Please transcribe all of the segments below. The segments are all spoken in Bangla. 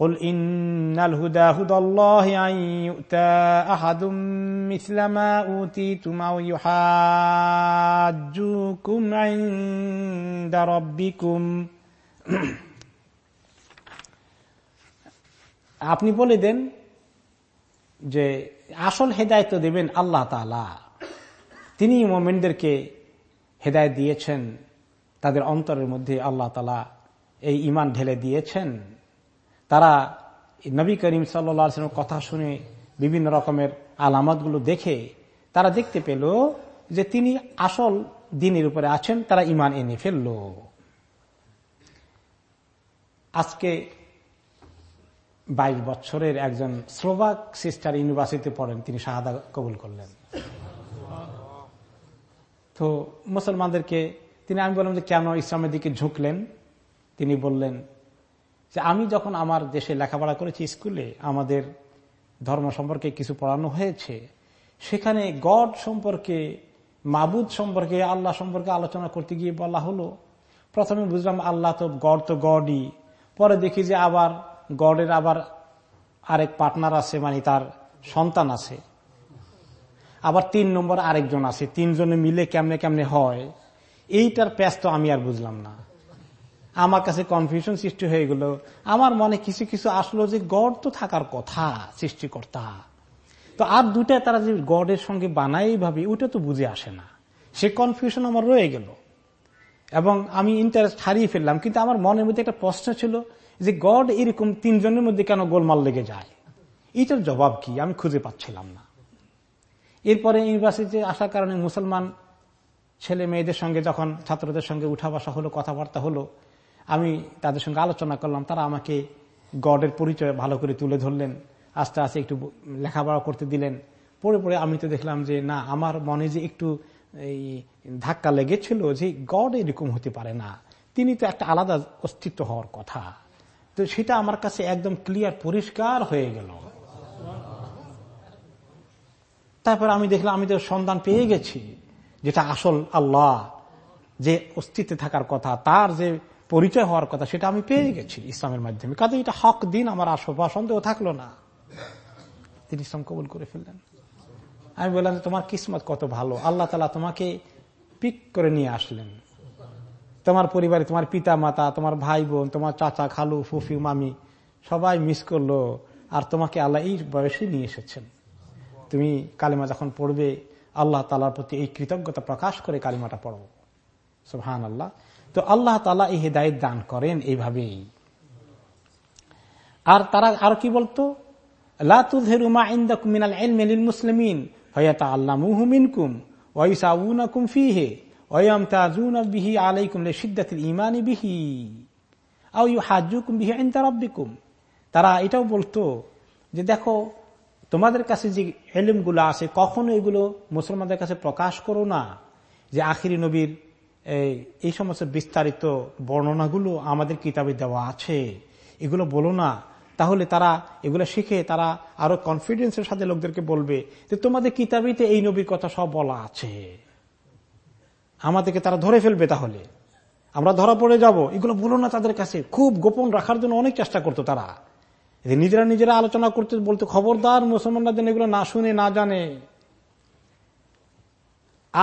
قل إن الهدى هدى الله أن يؤتى أحد مثل ما أوتيتم أو يحاجوكم عند ربكم আপনি বলে দেন যে আসল হেদায়ত দেবেন আল্লাহ তালা তিনি মোমেনদেরকে হেদায়ত দিয়েছেন তাদের অন্তরের মধ্যে আল্লাহ তালা এই ইমান ঢেলে দিয়েছেন তারা নবী করিম সাল্লাম কথা শুনে বিভিন্ন রকমের আলামতগুলো দেখে তারা দেখতে পেল যে তিনি আসল দিনের উপরে আছেন, তারা ইমান এনে ফেলল। আজকে বাইশ বছরের একজন স্লোভাক সিস্টার ইউনিভার্সিটিতে পড়েন, তিনি শাহাদা কবুল করলেন। তো মুসলমানদেরকে তিনি, আমি বললাম যে কেন ইসলামের দিকে ঝুঁকলেন? তিনি বললেন যে আমি যখন আমার দেশে লেখাপড়া করেছি স্কুলে, আমাদের ধর্ম সম্পর্কে কিছু পড়ানো হয়েছে, সেখানে গড সম্পর্কে, মাবুদ সম্পর্কে, আল্লাহ সম্পর্কে আলোচনা করতে গিয়ে বলা হলো। প্রথমে বুঝলাম, আল্লাহ তো গড তো গডই। পরে দেখি যে আবার গডের আবার আরেক পার্টনার আছে মানে তার সন্তান আছে। আবার তিন নম্বর আরেকজন আছে, তিনজনে মিলে কেমনে কেমনে হয়, এইটার প্যাচ তো আমি আর বুঝলাম না। আমার কাছে কনফিউশন সৃষ্টি হয়ে গেল। আমার মনে কিছু কিছু আসলো যে গড তো থাকার কথা, সৃষ্টিকর্তা। তো আর দুটা তারা যে গডের সঙ্গে বানাই ভাবে ওটা তো বুঝে আসে না। সে কনফিউশন আমার রয়ে গেল। এবং আমি ইন্টারেস্ট হারিয়ে ফেললাম, কিন্তু আমার মনের মধ্যে একটা প্রশ্ন ছিল যে গড এরকম তিনজনের মধ্যে কেন গোলমাল লেগে যায়? এইটার জবাব কি? আমি খুঁজে পাচ্ছিলাম না। এরপরে ইউনিভার্সিটিতে আসার কারণে মুসলমান ছেলে মেয়েদের সঙ্গে যখন, ছাত্রদের সঙ্গে উঠা বসা হলো, কথাবার্তা হলো আমি তাদের সঙ্গে আলোচনা করলাম, তারা আমাকে গডের পরিচয় ভালো করে তুলে ধরলেন, আস্তে আস্তে একটু লেখাপড়া করতে দিলেন। পরে পরে আমি তো দেখলাম যে, না, আমার মনে যে একটু এই ধাক্কা লেগেছিল যে গড এরকম হতে পারে না। তিনি তো একটা আলাদা অস্তিত্ব হওয়ার কথা। তো সেটা আমার কাছে একদম ক্লিয়ার, পরিষ্কার হয়ে গেল। তারপর আমি দেখলাম, আমি তো সন্ধান পেয়ে গেছি, যেটা আসল আল্লাহ, যে অস্তিত্বে থাকার কথা, তার যে পরিচয় হওয়ার কথা, সেটা আমি পেয়ে গেছি ইসলামের মাধ্যমে। কাজে এটা হক, দিন আমার আসবা সন্দেহ থাকল না। তিনি ইসলাম কবুল করে ফেললেন। আমি বললাম তোমার কিসমত কত ভালো। আল্লাহ তালা তোমাকে পিক করে নিয়ে আসলেন। তোমার পরিবারে তোমার পিতা মাতা তোমার ভাই বোন তোমার চাচা, খালু, ফুফি, মামি, সবাই মিস করল আর তোমাকে আল্লাহ এই বয়সে নিয়ে এসেছেন। তুমি কালিমা যখন পড়বে, আল্লাহ তালার প্রতি এই কৃতজ্ঞতা প্রকাশ করে কালিমাটা পড়ব সুহান আল্লাহ তো আল্লাহ তালা এই হেদায়ত দান করেন এইভাবেই। আর তারা আর কি বলতো? মুসলিমিন তারা এটাও বলতো যে দেখো, তোমাদের কাছে যে এলিমগুলো আছে, কখনো এগুলো মুসলমানদের কাছে প্রকাশ করো না যে আখিরি নবীর এই সমস্ত বিস্তারিত বর্ণনাগুলো আমাদের কিতাবে দেওয়া আছে। এগুলো বলো না। তাহলে তারা এগুলো শিখে তারা আরও কনফিডেন্সের সাথে লোকদেরকে বলবে যে তোমাদের কিতাবিতে এই নবীর কথা সব বলা আছে। আমাদেরকে তারা ধরে ফেলবে তাহলে। আমরা ধরা পড়ে যাব। এগুলো বলো না তাদের কাছে। খুব গোপন রাখার জন্য অনেক চেষ্টা করতো তারা। নিজেরা নিজেরা আলোচনা করতে বলতো, খবরদার মুসলমানরা যেন এগুলো না শুনে, না জানে।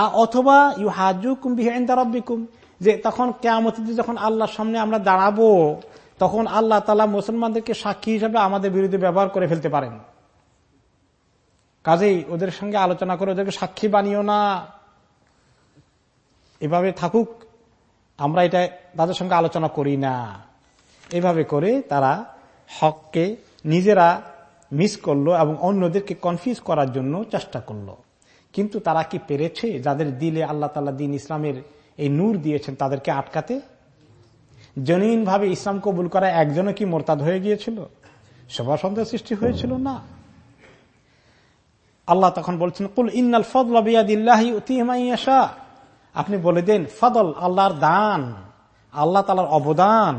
অথবা ইউ হাজুকুম বিহাইন্দারব্বিকুম যে তখন কেমতিতে যখন আল্লাহর সামনে আমরা দাঁড়াবো, তখন আল্লাহ তালা মুসলমানদেরকে সাক্ষী হিসাবে আমাদের বিরুদ্ধে ব্যবহার করে ফেলতে পারেন। কাজেই ওদের সঙ্গে আলোচনা করে ওদেরকে সাক্ষী বানিও না। এভাবে থাকুক, আমরা এটা তাদের সঙ্গে আলোচনা করি না। এভাবে করে তারা হককে নিজেরা মিস করল এবং অন্যদেরকে কনফিউজ করার জন্য চেষ্টা করল। কিন্তু তারা কি পেরেছে? যাদের দিলে আল্লাহ তালা দিন ইসলামের এই নূর দিয়েছেন, তাদেরকে আটকাতে? জনীন ভাবে ইসলাম কবুল করা একজনও কি মোরতাদ হয়ে গিয়েছিল? সবার সন্দেহ সৃষ্টি হয়েছিল? না। আল্লাহ তখন বলছেন, কুল ইন্নাল ফদলাহ আপনি বলে দেন, ফদল, আল্লাহর দান, আল্লাহ তালার অবদান,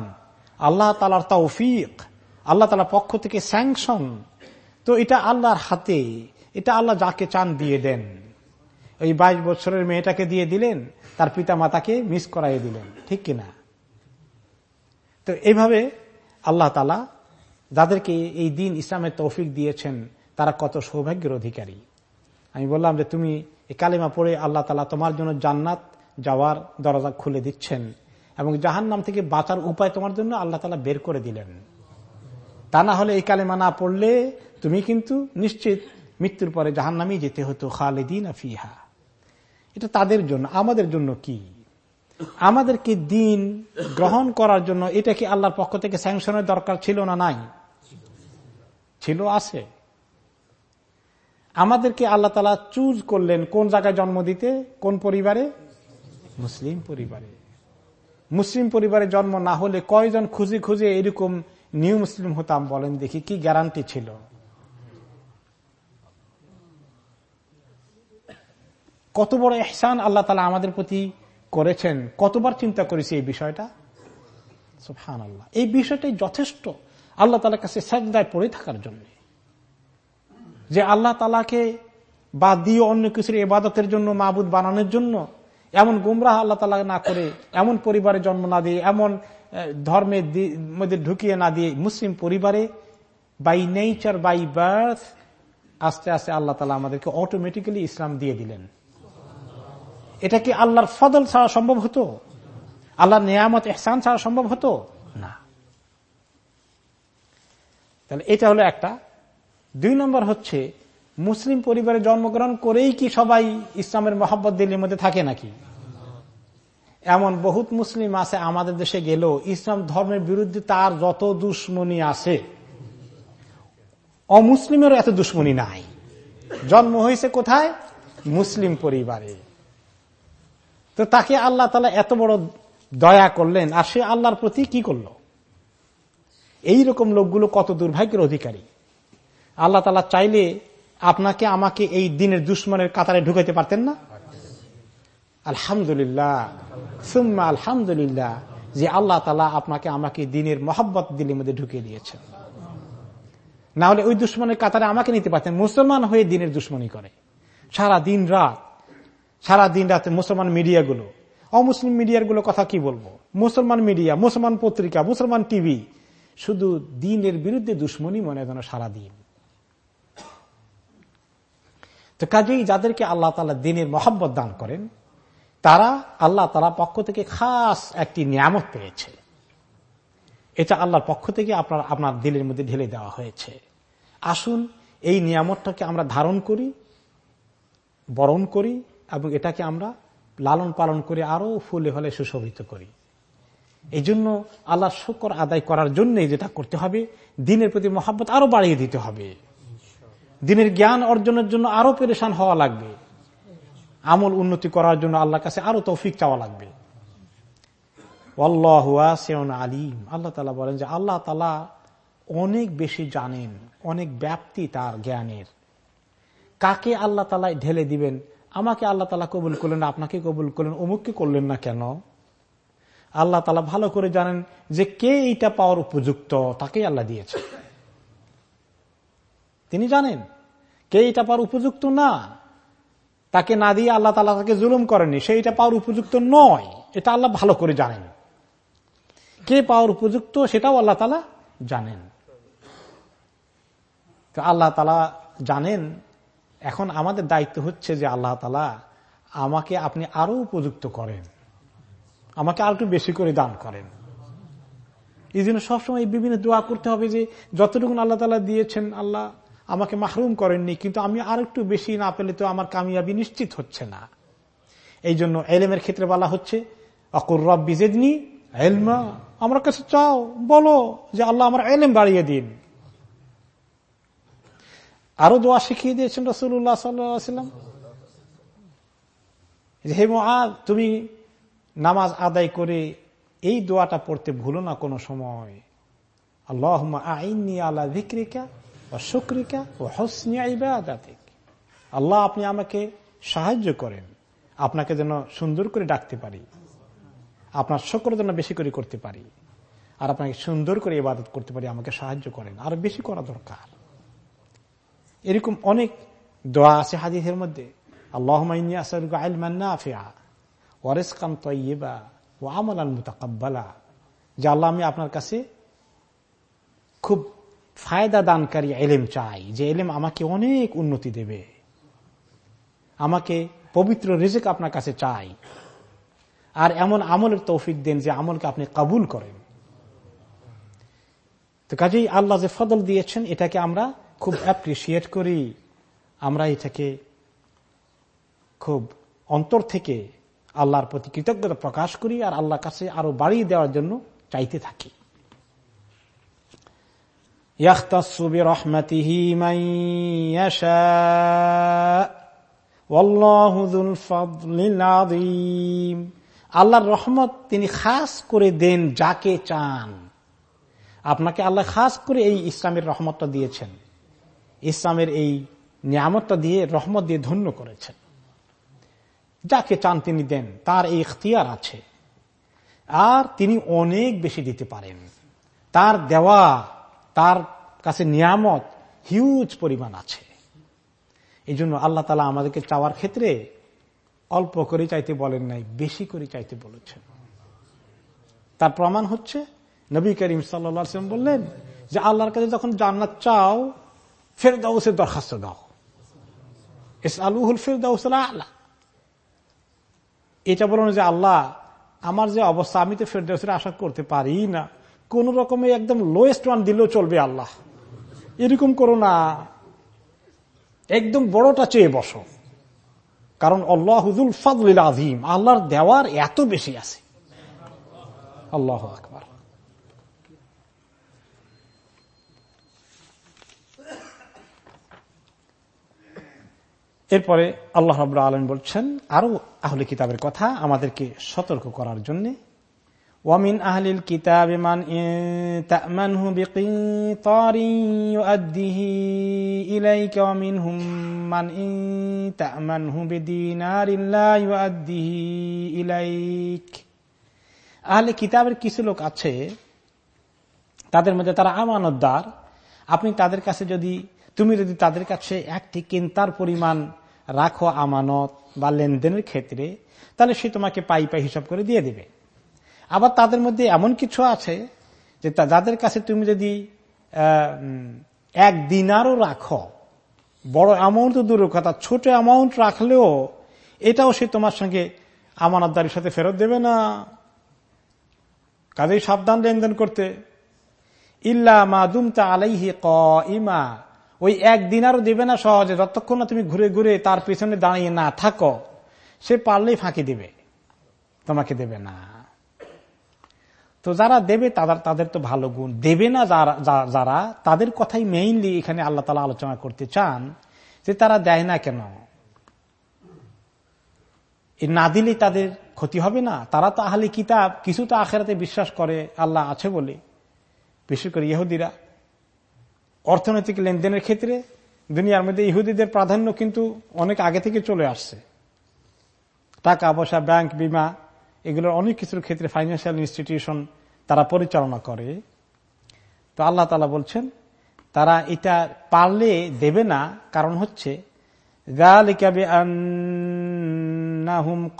আল্লাহ তালার তৌফিক, আল্লাহ তালার পক্ষ থেকে স্যাংশন। তো এটা আল্লাহর হাতে, এটা আল্লাহ যাকে চান দিয়ে দেন। ওই বাইশ বছরের মেয়েটাকে দিয়ে দিলেন, তার পিতা মাতাকে মিস করাই দিলেন। ঠিক কিনা? তো এইভাবে আল্লাহ তালা যাদেরকে এই দিন ইসলামের তৌফিক দিয়েছেন, তারা কত সৌভাগ্যের অধিকারী। আমি বললাম যে তুমি এই কালিমা পড়ে আল্লাহ তালা তোমার জন্য জান্নাত যাওয়ার দরজা খুলে দিচ্ছেন এবং জাহান নাম থেকে বাঁচার উপায় তোমার জন্য আল্লাহ তালা বের করে দিলেন। তা না হলে এই কালেমা না পড়লে তুমি কিন্তু নিশ্চিত মৃত্যুর পরে জাহান নামেই যেতে হতো খালেদিন আফিহা এটা তাদের জন্য, আমাদের জন্য কি? আমাদেরকে দিন গ্রহণ করার জন্য এটা কি আল্লাহর পক্ষ থেকে স্যাংশনের দরকার ছিল না নাই? ছিল, আছে। আমাদেরকে আল্লাহ তালা চুজ করলেন কোন জায়গায় জন্ম দিতে, কোন পরিবারে? মুসলিম পরিবারে। মুসলিম পরিবারে জন্ম না হলে কয়জন খুঁজে খুঁজে এরকম নিউ মুসলিম হতাম বলেন দেখি কি গ্যারান্টি ছিল? কত বড় এহসান আল্লাহ তালা আমাদের প্রতি করেছেন, কতবার চিন্তা করেছি এই বিষয়টা? সুফহান আল্লাহ এই বিষয়টাই যথেষ্ট আল্লাহ তালার কাছে সাজদায় পড়ে থাকার জন্য। যে আল্লাহ তালাকে বাদ দিয়ে অন্য কিছুর এবাদতের জন্য মাহবুদ বানানোর জন্য, এমন গুমরাহ আল্লাহ তালা না করে, এমন পরিবারে জন্ম না দিয়ে, এমন ধর্মের মধ্যে ঢুকিয়ে না দিয়ে মুসলিম পরিবারে বাই নেচার বাই বার্থ আস্তে আস্তে আল্লাহ তালা আমাদেরকে অটোমেটিক্যালি ইসলাম দিয়ে দিলেন। এটা কি আল্লাহর ফদল ছাড়া সম্ভব হতো? আল্লাহর নিয়ামত এহসান ছাড়া সম্ভব হতো? না। তাহলে এটা হলো একটা। দুই নম্বর হচ্ছে, মুসলিম পরিবারে জন্মগ্রহণ করেই কি সবাই ইসলামের মহব্বত দিল্লির মধ্যে থাকে নাকি? এমন বহুত মুসলিম আছে, আমাদের দেশে গেল ইসলাম ধর্মের বিরুদ্ধে তার যত দুশ্মনী আছে, অমুসলিমেরও এত দুশ্মনী নাই। জন্ম হয়েছে কোথায়? মুসলিম পরিবারে। তো তাকে আল্লাহ তালা এত বড় দয়া করলেন, আর সে আল্লাহর প্রতি কি করল? এইরকম লোকগুলো কত দুর্ভাগ্যের অধিকারী। আল্লাহ তালা চাইলে আপনাকে আমাকে এই দিনের দুশ্মনের কাতারে ঢুকাইতে পারতেন না? আলহামদুলিল্লাহ, সুম্মা আলহামদুলিল্লাহ, যে আল্লাহ তালা আপনাকে আমাকে দিনের মহব্বত দিলের মধ্যে ঢুকিয়ে দিয়েছেন। না হলে ওই দুশ্মনের কাতারে আমাকে নিতে পারতেন, মুসলমান হয়ে দিনের দুশ্মনী করে। সারা দিন রাত সারা দিন রাতে মুসলমান মিডিয়াগুলো। অমুসলিম মিডিয়ার কথা কি বলব? মুসলমান মিডিয়া, মুসলমান পত্রিকা, মুসলমান টিভি, শুধু দিনের বিরুদ্ধে দুশ্মনী মনে যেন সারা দিন তো কাজেই যাদেরকে আল্লাহ তালা দিনের মহাব্বত দান করেন, তারা আল্লাহ তালা পক্ষ থেকে খাস একটি নিয়ামত পেয়েছে। এটা আল্লাহর পক্ষ থেকে আপনার আপনার দিলের মধ্যে ঢেলে দেওয়া হয়েছে। আসুন, এই নিয়ামতটাকে আমরা ধারণ করি, বরণ করি এবং এটাকে আমরা লালন পালন করে আরও ফুলে ফলে সুশোভিত করি। এই জন্য আল্লাহ শুকর আদায় করার জন্য যেটা করতে হবে, দিনের প্রতি মহাব্বত আরও বাড়িয়ে দিতে হবে। দিনের জ্ঞান অর্জনের জন্য আরও পেরেশান হওয়া লাগবে। আমল উন্নতি করার জন্য আল্লাহ কাছে আরও তৌফিক চাওয়া লাগবে। আলিম। আল্লাহ তালা বলেন যে আল্লাহ তালা অনেক বেশি জানেন, অনেক ব্যাপ্তি তার জ্ঞানের। কাকে আল্লাহ তালা ঢেলে দিবেন? আমাকে আল্লাহ তালা কবুল করলেন আপনাকে কবুল করলেন, অমুককে করলেন না কেন? আল্লাহ তালা ভালো করে জানেন যে কে এইটা পাওয়ার উপযুক্ত, তাকেই আল্লাহ দিয়েছে তিনি জানেন কে এটা পাওয়ার উপযুক্ত না, তাকে না দিয়ে আল্লাহ তালা তাকে জুলুম করেনি সে এটা পাওয়ার উপযুক্ত নয়, এটা আল্লাহ ভালো করে জানেন। কে পাওয়ার উপযুক্ত সেটাও আল্লাহ তালা জানেন। আল্লাহ তালা জানেন এখন আমাদের দায়িত্ব হচ্ছে যে আল্লাহ তালা আমাকে আপনি আরও উপযুক্ত করেন। আমাকে আর একটু বেশি করে দান করেন। এই জন্য সবসময় বিভিন্ন দোয়া করতে হবে যে যতটুকু আল্লাহ তালা দিয়েছেন আল্লাহ আমাকে মাহরুম করেননি, কিন্তু আমি আর একটু বেশি না পেলে তো আমার কামিয়াবি নিশ্চিত হচ্ছে না। এই জন্য এলেমের ক্ষেত্রে বলা হচ্ছে, অকুর রব্বি জেদনি এলমা আমার কাছে চাও, বলো যে আল্লাহ আমার এলেম বাড়িয়ে দিন। আরও দোয়া শিখিয়ে দিয়েছেন রসুল্লাহ সাল্লাম হে তুমি নামাজ আদায় করে এই দোয়াটা পড়তে ভুলো না কোনো সময়। আল্লাহ আইনি আল্লাহ ভিক্রিকা ও শুক্রিকা ও হসনি আল্লাহ আপনি আমাকে সাহায্য করেন। আপনাকে যেন সুন্দর করে ডাকতে পারি। আপনার শকর যেন বেশি করে করতে পারি। আর আপনাকে সুন্দর করে ইবাদত করতে পারি, আমাকে সাহায্য করেন। আর বেশি করা দরকার। এরকম অনেক দোয়া আছে হাদিসের মধ্যে। আল্লাহ আমি আপনার কাছে খুব ফায়দা দানকারী এলেম চাই, যে এলেম আমাকে অনেক উন্নতি দেবে। আমাকে পবিত্র রিজেক আপনার কাছে চাই। আর এমন আমলের তৌফিক দেন যে আমলকে আপনি কাবুল করেন। তো কাজেই আল্লাহ যে ফদল দিয়েছেন, এটাকে আমরা খুব অ্যাপ্রিসিয়েট করি আমরা এটাকে খুব অন্তর থেকে আল্লাহর প্রতি কৃতজ্ঞতা প্রকাশ করি আর আল্লাহর কাছে আরও বাড়িয়ে দেওয়ার জন্য চাইতে থাকি। আল্লাহর রহমত তিনি খাস করে দেন যাকে চান। আপনাকে আল্লাহ খাস করে এই ইসলামের রহমতটা দিয়েছেন। ইসলামের এই নিয়ামতটা দিয়ে, রহমত দিয়ে ধন্য করেছেন। যাকে চান তিনি দেন, তার এই ইখতিয়ার আছে। আর তিনি অনেক বেশি দিতে পারেন। তার দেওয়া, তার কাছে নিয়ামত হিউজ পরিমাণ আছে। এই জন্য আল্লাহ তালা আমাদেরকে চাওয়ার ক্ষেত্রে অল্প করে চাইতে বলেন নাই, বেশি করে চাইতে বলেছেন। তার প্রমাণ হচ্ছে, নবী করিম সাল্লাম বললেন যে, আল্লাহর কাছে যখন জান্নাত চাও ফের দাউসের দরখাস্ত দাও এস আলুহুল ফের দাউস আল্লাহ এটা বলুন যে আল্লাহ আমার যে অবস্থা আমি তো ফেরদাউসের আশা করতে পারি না কোন রকমে একদম লোয়েস্ট ওয়ান দিলেও চলবে আল্লাহ এরকম করো না একদম বড়টা চেয়ে বসো কারণ আল্লাহ হুজুল ফাদুল আজিম আল্লাহর দেওয়ার এত বেশি আছে আল্লাহ আকবর এরপরে আল্লাহ রব আলম বলছেন আরও আহলে কিতাবের কথা আমাদেরকে সতর্ক করার জন্য, ওয়ামিন আহলিল কিতাব মান মান ইলাইক। আহলে কিতাবের কিছু লোক আছে, তাদের মধ্যে তারা আমানতদার। আপনি তাদের কাছে যদি তুমি যদি তাদের কাছে একটি কিন্তার পরিমাণ রাখো আমানত বা লেনদেনের ক্ষেত্রে, তাহলে সে তোমাকে পাই পাই হিসাব করে দিয়ে দিবে। আবার তাদের মধ্যে এমন কিছু আছে যে যাদের কাছে তুমি যদি এক দিনারও রাখো, বড় অ্যামাউন্ট দূরের কথা, ছোট অ্যামাউন্ট রাখলেও এটাও সে তোমার সঙ্গে আমানতদারির সাথে ফেরত দেবে না। কাজেই সাবধান লেনদেন করতে। ইল্লা মা দুমতা আলাইহি ক ইমা ওই একদিন আরও দেবে না সহজে, যতক্ষণ না তুমি ঘুরে ঘুরে তার পিছনে দাঁড়িয়ে না থাকো, সে পারলেই ফাঁকি দেবে। তোমাকে দেবে না। তো যারা দেবে, তাদের তাদের তো ভালো গুণ। দেবে না যারা তাদের কথাই মেইনলি এখানে আল্লাহ তালা আলোচনা করতে চান, যে তারা দেয় না কেন? না দিলে তাদের ক্ষতি হবে না। তারা তো আহলে কিতাব, কিছু তো আখেরাতে বিশ্বাস করে, আল্লাহ আছে বলে। বিশেষ করে ইহুদিরা। অর্থনৈতিক লেনদেনের ক্ষেত্রে দুনিয়ার মধ্যে ইহুদিদের প্রাধান্য কিন্তু অনেক আগে থেকে চলে আসছে। টাকা পয়সা, ব্যাংক, বিমা, এগুলোর অনেক কিছুর ক্ষেত্রে ফাইন্যান্সিয়াল ইনস্টিটিউশন তারা পরিচালনা করে। তো আল্লাহ তালা বলছেন, তারা এটা পারলে দেবে না, কারণ হচ্ছে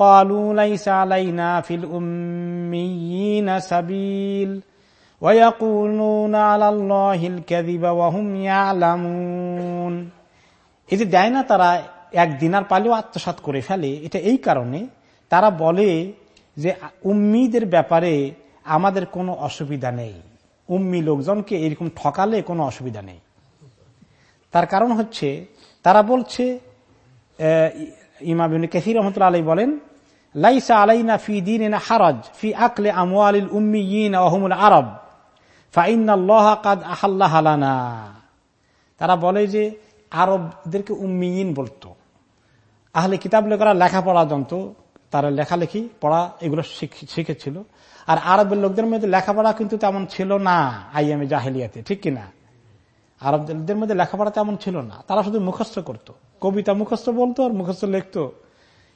কালু লাইসা লাইনা ফিল উম সাবিল এই যে দেয় না তারা এক দিনার পালেও আত্মসাত করে ফেলে, এটা এই কারণে তারা বলে যে উম্মিদের ব্যাপারে আমাদের কোনো অসুবিধা নেই। উম্মি লোকজনকে এরকম ঠকালে কোনো অসুবিধা নেই। তার কারণ হচ্ছে, তারা বলছে ইমাম কেসির রহমতুল্লা আলাই বলেন, লাইসা আলাইনা ফি দিন হারাজ ফি আকলে আমওয়ালিল উম্মি ইন আরব তারা বলে যে, আরবদেরকে উম্মিন বলতো। আহলে কিতাব লোকেরা লেখাপড়া জানত, তারা লেখালেখি পড়া এগুলো শিখেছিল। আর আরবের লোকদের মধ্যে লেখাপড়া কিন্তু তেমন ছিল না আইএমএ জাহেলিয়াতে, ঠিক কিনা? আরবদের মধ্যে লেখাপড়া তেমন ছিল না। তারা শুধু মুখস্থ করত। কবিতা মুখস্থ বলতো আর মুখস্থ লিখতো।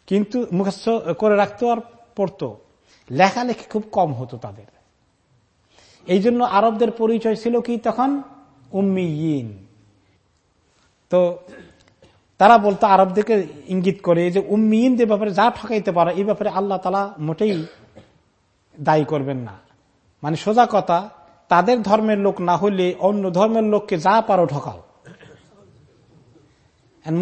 কিন্তু মুখস্থ করে রাখতো আর পড়তো। লেখালেখি খুব কম হতো তাদের। এই জন্য আরবদের পরিচয় ছিল কি তখন? উম্মিন তো তারা বলতো আরবদেরকে ইঙ্গিত করে যে উম্মিনদের ব্যাপারে যা ঠকাইতে পারে, এই ব্যাপারে আল্লাহ তালা মোটেই দায়ী করবেন না। মানে সোজা কথা, তাদের ধর্মের লোক না হলে অন্য ধর্মের লোককে যা পারো ঠকাও।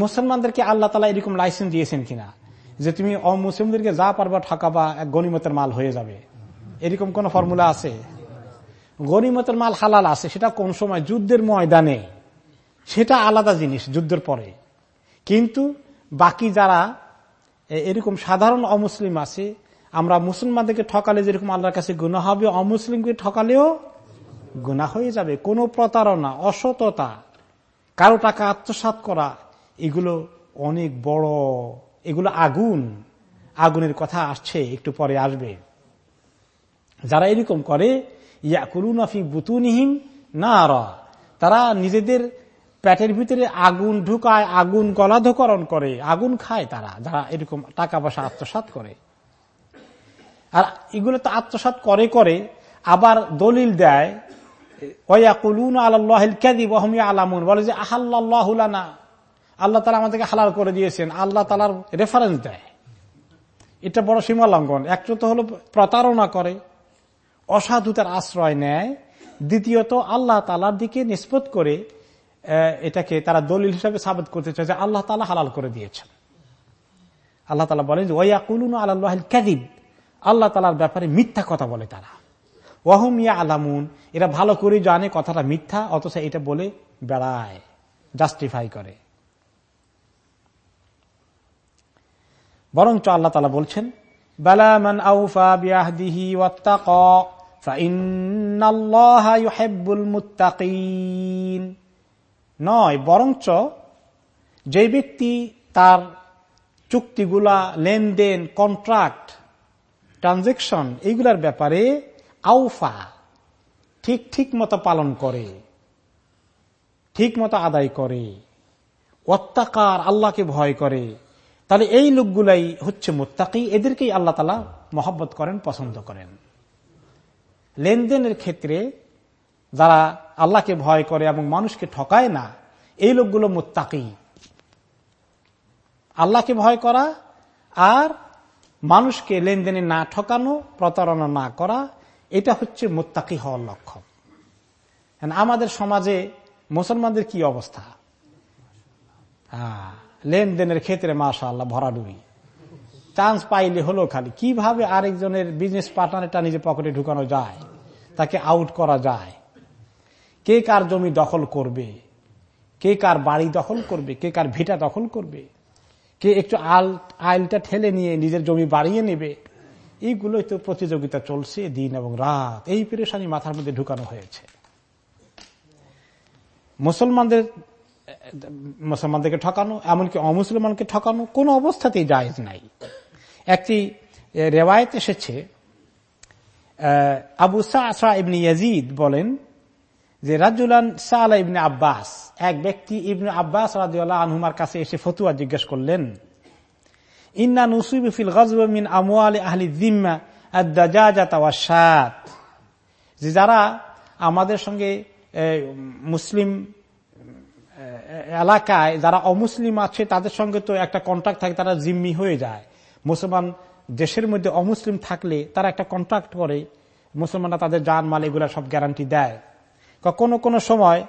মুসলমানদেরকে আল্লাহ তালা এরকম লাইসেন্স দিয়েছেন কিনা? যে তুমি অমুসলিমদেরকে যা পারবা ঠকাবা, এক গণিমতের মাল হয়ে যাবে। এরকম কোন ফর্মুলা আছে? গণিমতের মাল হালাল আছে, সেটা কোন সময় যুদ্ধের ময়দানে, সেটা আলাদা জিনিস যুদ্ধের পরে। কিন্তু বাকি যারা এরকম সাধারণ অমুসলিম আছে, আমরা মুসলমানদেরকে ঠকালে যেরকম আল্লাহর কাছে গুণা হবে, অমুসলিমকে ঠকালেও গুণা হয়ে যাবে। কোনো প্রতারণা, অসততা, কারও টাকা আত্মসাত করা, এগুলো অনেক বড়, এগুলো আগুন, আগুনের কথা আসছে, একটু পরে আসবে। যারা এরকম করে না তারা নিজেদের পেটের ভিতরে আগুন ঢুকায়, আগুন গলাধকরণ করে, আগুন খায় তারা, যারা এরকম টাকা পয়সা আত্মসাত করে। আর এগুলো তো আত্মসাত করে করে, আবার দলিল দেয় আলামুন বলে যে আল্লাহ তালা আমাদেরকে করে দিয়েছেন, আল্লাহ তালার রেফারেন্স দেয়। এটা বড় একটু তো হলো প্রতারণা করে অসাধুতার আশ্রয় নেয়। দ্বিতীয়ত, আল্লাহ তালার দিকে নিষ্পত করে এটাকে তারা দলিল হিসাবে সাবেদ করতে চায় যে আল্লাহ তালা হালাল করে দিয়েছেন। আল্লাহ তালা বলেন যে ওয়া কুলুন আল্লাহ ক্যাদিব আল্লাহ তালার ব্যাপারে মিথ্যা কথা বলে তারা। ওয়াহম ইয়া আলামুন এরা ভালো করে জানে কথাটা মিথ্যা, অথচ এটা বলে বেড়ায়, জাস্টিফাই করে। বরঞ্চ আল্লাহ তালা বলছেন বালামান আউফা বিয়াহদিহি নয়, বরঞ্চ যে ব্যক্তি তার চুক্তিগুলা, লেনদেন কন্ট্রাক্ট ট্রানজেকশন এইগুলার ব্যাপারে আউফা ঠিক ঠিক মতো পালন করে, ঠিক মতো আদায় করে অত্যাকার আল্লাহকে ভয় করে, তাহলে এই লোকগুলাই হচ্ছে মোত্তাকি, এদেরকেই আল্লাহ তালা মহব্বত করেন, পছন্দ করেন। লেনদেনের ক্ষেত্রে যারা আল্লাহকে ভয় করে এবং মানুষকে ঠকায় না, এই লোকগুলো মোত্তাকি। আল্লাহকে ভয় করা আর মানুষকে লেনদেনে না ঠকানো, প্রতারণা না করা, এটা হচ্ছে মোত্তাকি হওয়ার লক্ষ্য আমাদের সমাজে মুসলমানদের কি অবস্থা? লেনদেনের ক্ষেত্রে মাসা আল্লাহ ভরাডুবি। চান্স পাইলে হলো খালি। কীভাবে আরেকজনের বিজনেস পার্টনারটা নিজে পকেটে ঢুকানো যায়? তাকে আউট করা যায়। কে কার জমি দখল করবে? কে কার বাড়ি দখল করবে? কে কার ভিটা দখল করবে? কে একটু আল আইলটা ঠেলে নিয়ে নিজের জমি বাড়িয়ে নেবে? এইগুলোই তো প্রতিযোগিতা চলছে দিন এবং রাত। এই পেরেশানি মাথার মধ্যে ঢুকানো হয়েছে। মুসলমানদের, মুসলমানদেরকে ঠকানো, এমনকি অমুসলমানকে ঠকানো কোন অবস্থাতেই জায়েজ নাই। একটি রেওয়ায়ত এসেছে আবু সাহা ইবনি ইয়াজিদ বলেন যে রাজুলান সালা ইবনে আব্বাস, এক ব্যক্তি ইবনে আব্বাস রাজুল্লাহ আনহুমার কাছে এসে ফতুয়া জিজ্ঞেস করলেন, ইন্না নুসুবিফিল আমোয়ালি আহলি জিম্মা যে যারা আমাদের সঙ্গে মুসলিম এলাকায় যারা অমুসলিম আছে তাদের সঙ্গে তো একটা কন্ট্রাক্ট থাকে, তারা জিম্মি হয়ে যায়। মুসলমান দেশের মধ্যে অমুসলিম থাকলে তারা একটা কন্ট্রাক্ট করে, মুসলমানরা তাদের যান মাল এগুলা সব গ্যারান্টি দেয়। কোনো কোনো সময়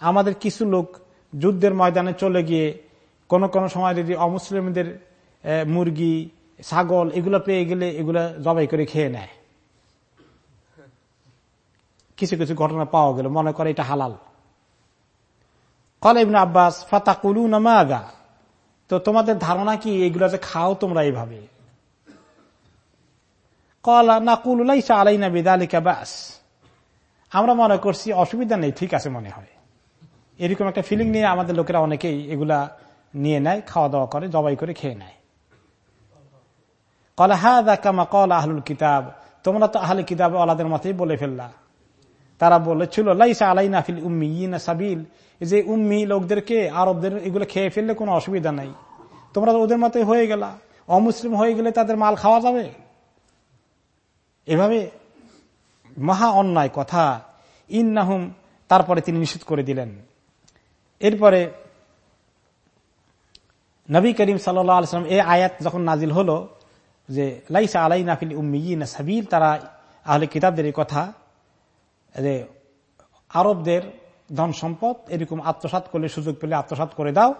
আমাদের কিছু লোক যুদ্ধের ময়দানে চলে গিয়ে কোন কোন সময় যদি অমুসলিমদের মুরগি, ছাগল এগুলো পেয়ে গেলে এগুলো জবাই করে খেয়ে নেয়। কিছু কিছু ঘটনা পাওয়া গেল, মনে করে এটা হালাল। কলে আব্বাস ফাতা কুলু নামাগা তো তোমাদের ধারণা কি, এগুলো যে খাও তোমরা এইভাবে? কলা না আমরা মনে করছি অসুবিধা নেই, ঠিক আছে মনে হয়। এরকম একটা ফিলিং নিয়ে আমাদের লোকেরা অনেকেই এগুলা নিয়ে নেয় খাওয়া দাওয়া করে, জবাই করে খেয়ে নেয়। কলা হ্যাঁ কামা কল আহলুল কিতাব তোমরা তো আহলে কিতাব আলাদের মতেই বলে ফেললা। তারা বলেছিল, লাইসা আলাই নাফিল উম্মি ইনা সাবিল যে উম্মি লোকদেরকে, আরবদের এগুলো খেয়ে ফেললে কোনো অসুবিধা নাই। তোমরা ওদের মতোই হয়ে গেলা। অমুসলিম হয়ে গেলে তাদের মাল খাওয়া যাবে? এভাবে মহা অন্যায় কথা ইন্নাহুম, তারপরে তিনি নিষেধ করে দিলেন। এরপরে নবী করিম সাল্লা সাল্লাম এই আয়াত যখন নাজিল হলো যে, লাইসা আলাই নাফিল উম্মি সাবিল, তারা আহলে কিতাবদের এই কথা যে, আরবদের ধন সম্পদ এরকম আত্মসাত করলে, সুযোগ পেলে আত্মসাত করে দাও।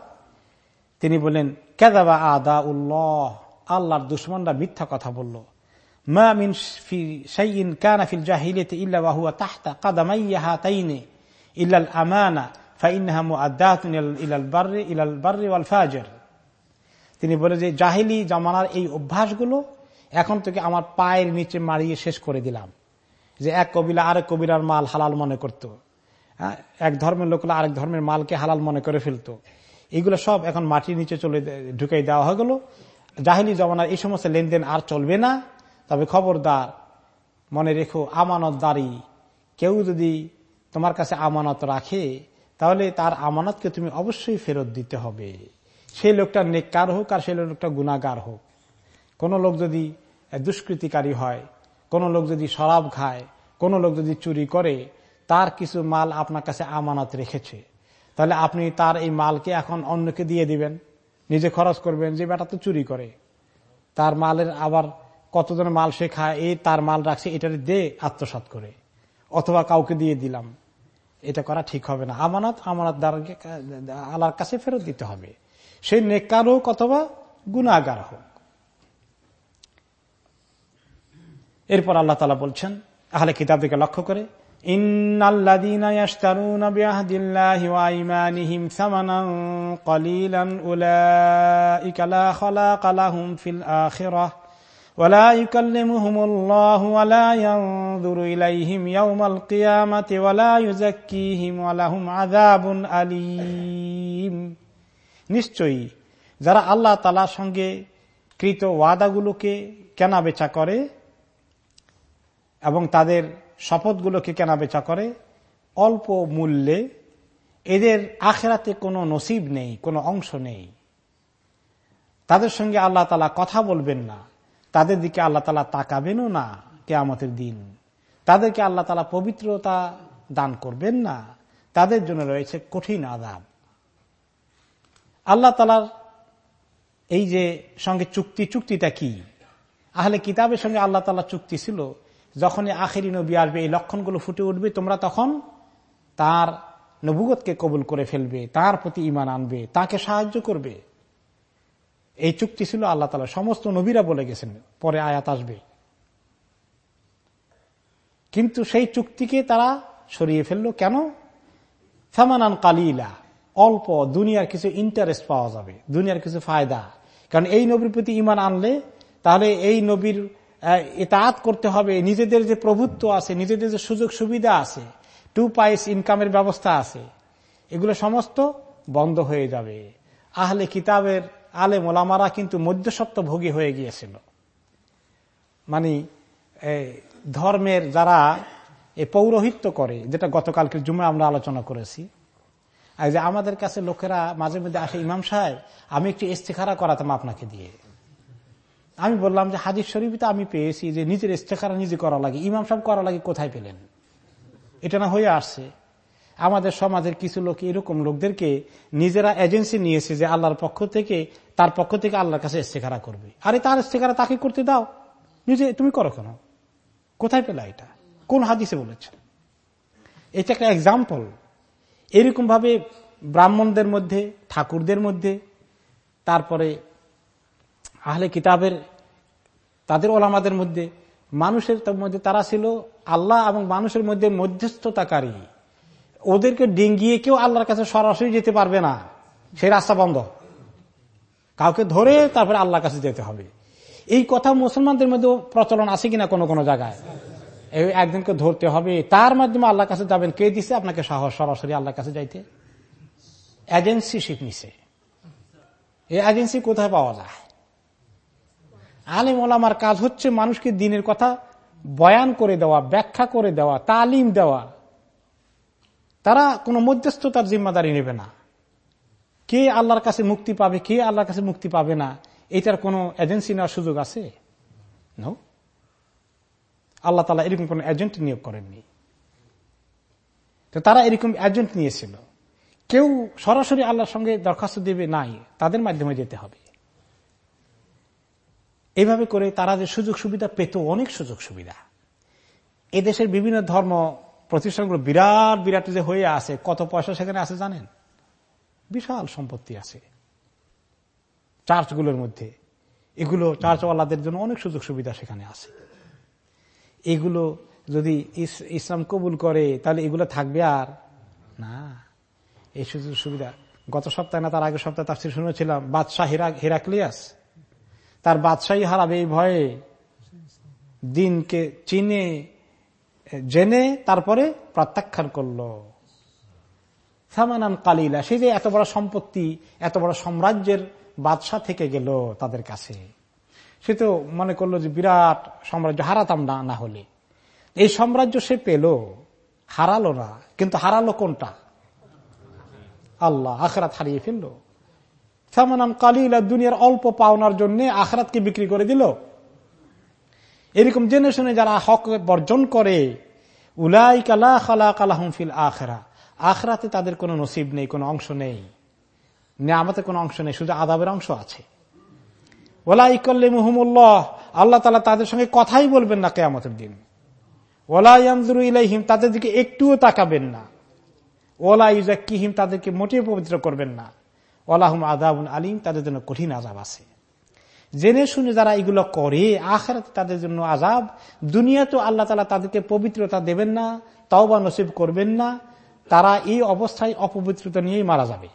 তিনি বললেন, কেদাবা আদা উল্লাহ আল্লাহর দুশ্মনরা মিথ্যা কথা বলল। মা শাইইন কানা ফিল ইল্লা ইলাল ওয়াল তিনি বলে যে জাহিলি জামানার এই অভ্যাসগুলো এখন থেকে আমার পায়ের নিচে মারিয়ে শেষ করে দিলাম। যে এক কবিলা আরেক কবিরার মাল হালাল মনে করত। হ্যাঁ, এক ধর্মের লোকরা আরেক ধর্মের মালকে হালাল মনে করে ফেলতো। এগুলো সব এখন মাটির নিচে চলে ঢুকাই দেওয়া হয়ে গেল। জাহিলি জমানার এই সমস্ত লেনদেন আর চলবে না। তবে খবরদার মনে রেখো, আমানতদারি। কেউ যদি তোমার কাছে আমানত রাখে, তাহলে তার আমানতকে তুমি অবশ্যই ফেরত দিতে হবে। সেই লোকটা নেককার হোক আর সেই লোকটা গুণাগার হোক। কোন লোক যদি দুষ্কৃতিকারী হয়, কোন লোক যদি শরাব খায়, কোন লোক যদি চুরি করে, তার কিছু মাল আপনার কাছে আমানত রেখেছে। তাহলে আপনি তার এই মালকে এখন অন্যকে দিয়ে দিবেন। নিজে খরচ করবেন যে, বেটা, তো চুরি করে। তার মালের আবার কতজনের মাল সে খায়, এই তার মাল রাখছে এটা দে আত্মসাত করে। অথবা কাউকে দিয়ে দিলাম। এটা করা ঠিক হবে না। আমানত আমানত দ্বারাকে আল্লাহর কাছে ফেরত দিতে হবে। সে নেকার হোক অথবা গুণাগার হোক। এরপর আল্লাহ তালা বলছেন, আহলে কিতাব দিকে লক্ষ্য করে, ইন্নাল্লাযীনা ولا يكلمهم الله ولا ينظر إليهم يوم القيامة ولا يزكيهم ولهم عذاب أليم নিশ্চয়ই যারা আল্লাহ তালার সঙ্গে কৃত ওয়াদাগুলোকে কেনা বেচা করে এবং তাদের শপথগুলোকে কেনা বেচা করে অল্প মূল্যে এদের আখেরাতে কোনো নসিব নেই কোনো অংশ নেই তাদের সঙ্গে আল্লাহ তালা কথা বলবেন না তাদের দিকে আল্লাহ তালা তাকাবেনও না কেয়ামতের দিন। তাদেরকে আল্লাহ তালা পবিত্রতা দান করবেন না। তাদের জন্য রয়েছে কঠিন আদাব আল্লাহ তালার এই যে সঙ্গে চুক্তি, চুক্তিটা কি? আহলে কিতাবের সঙ্গে আল্লাহ তালা চুক্তি ছিল, যখনই আখেরি নবী আসবে, এই লক্ষণগুলো ফুটে উঠবে, তোমরা তখন তার নবুগতকে কবুল করে ফেলবে, তার প্রতি ইমান আনবে, তাকে সাহায্য করবে। এই চুক্তি ছিল আল্লাহ তালা সমস্ত নবীরা বলে গেছেন, পরে আয়াত আসবে। কিন্তু সেই চুক্তিকে তারা সরিয়ে ফেলল কেন? সামানান কালিলা, অল্প দুনিয়ার কিছু ইন্টারেস্ট পাওয়া যাবে, দুনিয়ার কিছু ফায়দা। কারণ এই নবীর প্রতি ইমান আনলে তাহলে এই নবীর এতাত করতে হবে, নিজেদের যে প্রভুত্ব আছে, নিজেদের যে সুযোগ সুবিধা আছে টু পাইস ইনকামের ব্যবস্থা আছে, এগুলো সমস্ত বন্ধ হয়ে যাবে। আহলে কিতাবের আলে মোলামারা কিন্তু মধ্যসত্ব ভোগী হয়ে গিয়েছিল। মানে ধর্মের যারা এই পৌরোহিত্য করে, যেটা গতকালকে জুমে আমরা আলোচনা করেছি। যে আমাদের কাছে লোকেরা মাঝে মধ্যে আসে, ইমাম সাহেব, আমি একটু ইস্তেখারা করাতাম আপনাকে দিয়ে। আমি বললাম যে হাজির শরীফে আমি পেয়েছি যে, নিজের ইস্তেখারা নিজে করা লাগে। ইমাম সাহেব করা লাগে, কোথায় পেলেন? এটা না হয়ে আসছে। আমাদের সমাজের কিছু লোক এরকম লোকদেরকে নিজেরা এজেন্সি নিয়েছে যে আল্লাহর পক্ষ থেকে, তার পক্ষ থেকে আল্লাহর কাছে ইস্তেখারা করবে। আরে তার ইস্তেখারা তাকে করতে দাও। নিজে, তুমি করো কেন? কোথায় পেলা এটা? কোন হাদিসে বলেছে? এটা একটা এক্সাম্পল এরকম ভাবে ব্রাহ্মণদের মধ্যে, ঠাকুরদের মধ্যে, তারপরে আহলে কিতাবের, তাদের ওলামাদের মধ্যে, মানুষের মধ্যে তারা ছিল আল্লাহ এবং মানুষের মধ্যে মধ্যস্থতাকারী। ওদেরকে ডিঙ্গিয়ে কেউ আল্লাহর কাছে সরাসরি যেতে পারবে না। সেই রাস্তা বন্ধ। কাউকে ধরে তারপরে আল্লাহর কাছে যেতে হবে। এই কথা মুসলমানদের মধ্যে প্রচলন আছে কিনা কোনো কোনো জায়গায়? একদিনকে ধরতে হবে। তার মাধ্যমে আল্লাহর কাছে যাবেন। কে দিছে আপনাকে সাহস সরাসরি আল্লাহর কাছে যাইতে? এজেন্সি শিখ নিছে। এই এজেন্সি কোথায় পাওয়া যায়? আলিম ওলামার কাজ হচ্ছে মানুষকে দিনের কথা বয়ান করে দেওয়া, ব্যাখ্যা করে দেওয়া, তালিম দেওয়া। তারা কোনো মধ্যস্থতার জিম্মাদারি নেবে না। কে আল্লাহর কাছে মুক্তি পাবে, কে আল্লাহর কাছে মুক্তি পাবে না, এটার কোনো এজেন্সি নেওয়ার সুযোগ আছে? আল্লাহ তালা এরকম কোন এজেন্ট নিয়োগ করেননি। তো তারা এরকম এজেন্ট নিয়েছিল। কেউ সরাসরি আল্লাহর সঙ্গে দরখাস্ত দেবে নাই, তাদের মাধ্যমে যেতে হবে। এইভাবে করে তারা যে সুযোগ সুবিধা পেত, অনেক সুযোগ সুবিধা। এদেশের বিভিন্ন ধর্ম প্রতিষ্ঠানগুলো বিরাট বিরাট যে হয়ে আছে, কত পয়সা সেখানে আছে জানেন? বিশাল সম্পত্তি আছে। চার্চগুলোর মধ্যে। এগুলো চার্চওয়ালাদের জন্য অনেক সুযোগ সুবিধা সেখানে আছে। এগুলো যদি ইসলাম কবুল করে, তাহলে এগুলো থাকবে আর? না। এই সুযোগ সুবিধা। গত সপ্তাহে না, তার আগের সপ্তাহে তার শুনেছিলাম, বাদশাহ হিরাক্লিয়াস। তার বাদশাহী হারাবে এই ভয়ে। দিনকে চিনে জেনে তারপরে প্রত্যাখ্যান করল। সামানান কালিলা, সে যে এত বড় সম্পত্তি, এত বড় সাম্রাজ্যের বাদশাহ থেকে গেল তাদের কাছে। সে তো মনে করল যে বিরাট সাম্রাজ্য, হারাতাম না না হলে। এই সাম্রাজ্য সে পেল, হারালো না, কিন্তু হারালো কোনটা? আল্লাহ, আখরাত হারিয়ে ফেলল। সামানান কালিলা দুনিয়ার অল্প পাওনার জন্য আখরাতকে বিক্রি করে দিল। এরকম জেনে শুনে যারা হক বর্জন করে উলাই কালা খালা কালাহম ফিল আখরা। আখরাতে তাদের কোনো নসিব নেই, কোনো অংশ নেই। আমাদের কোনো অংশ নেই, শুধু আদাবের অংশ আছে। ওলাই মুহমুল্লাহ, আল্লাহ তালা তাদের সঙ্গে কথাই বলবেন না কেয়ামতের দিন। ওলাইয়ামজুরু ইলাইহিম, তাদের দিকে একটুও তাকাবেন না। ওলা ইউজাকিহিম তাদেরকে মোটেও পবিত্র করবেন না। ওলাহম আদাবুন আলিম, তাদের জন্য কঠিন আজাব আছে। জেনে শুনে যারা এগুলো করে, আখরাতে তাদের জন্য আজাব দুনিয়া তো আল্লাহ তালা তাদেরকে পবিত্রতা দেবেন না তাও বা নসিব করবেন না, তারা এই অবস্থায় অপবিত্রতা নিয়েই মারা যাবে।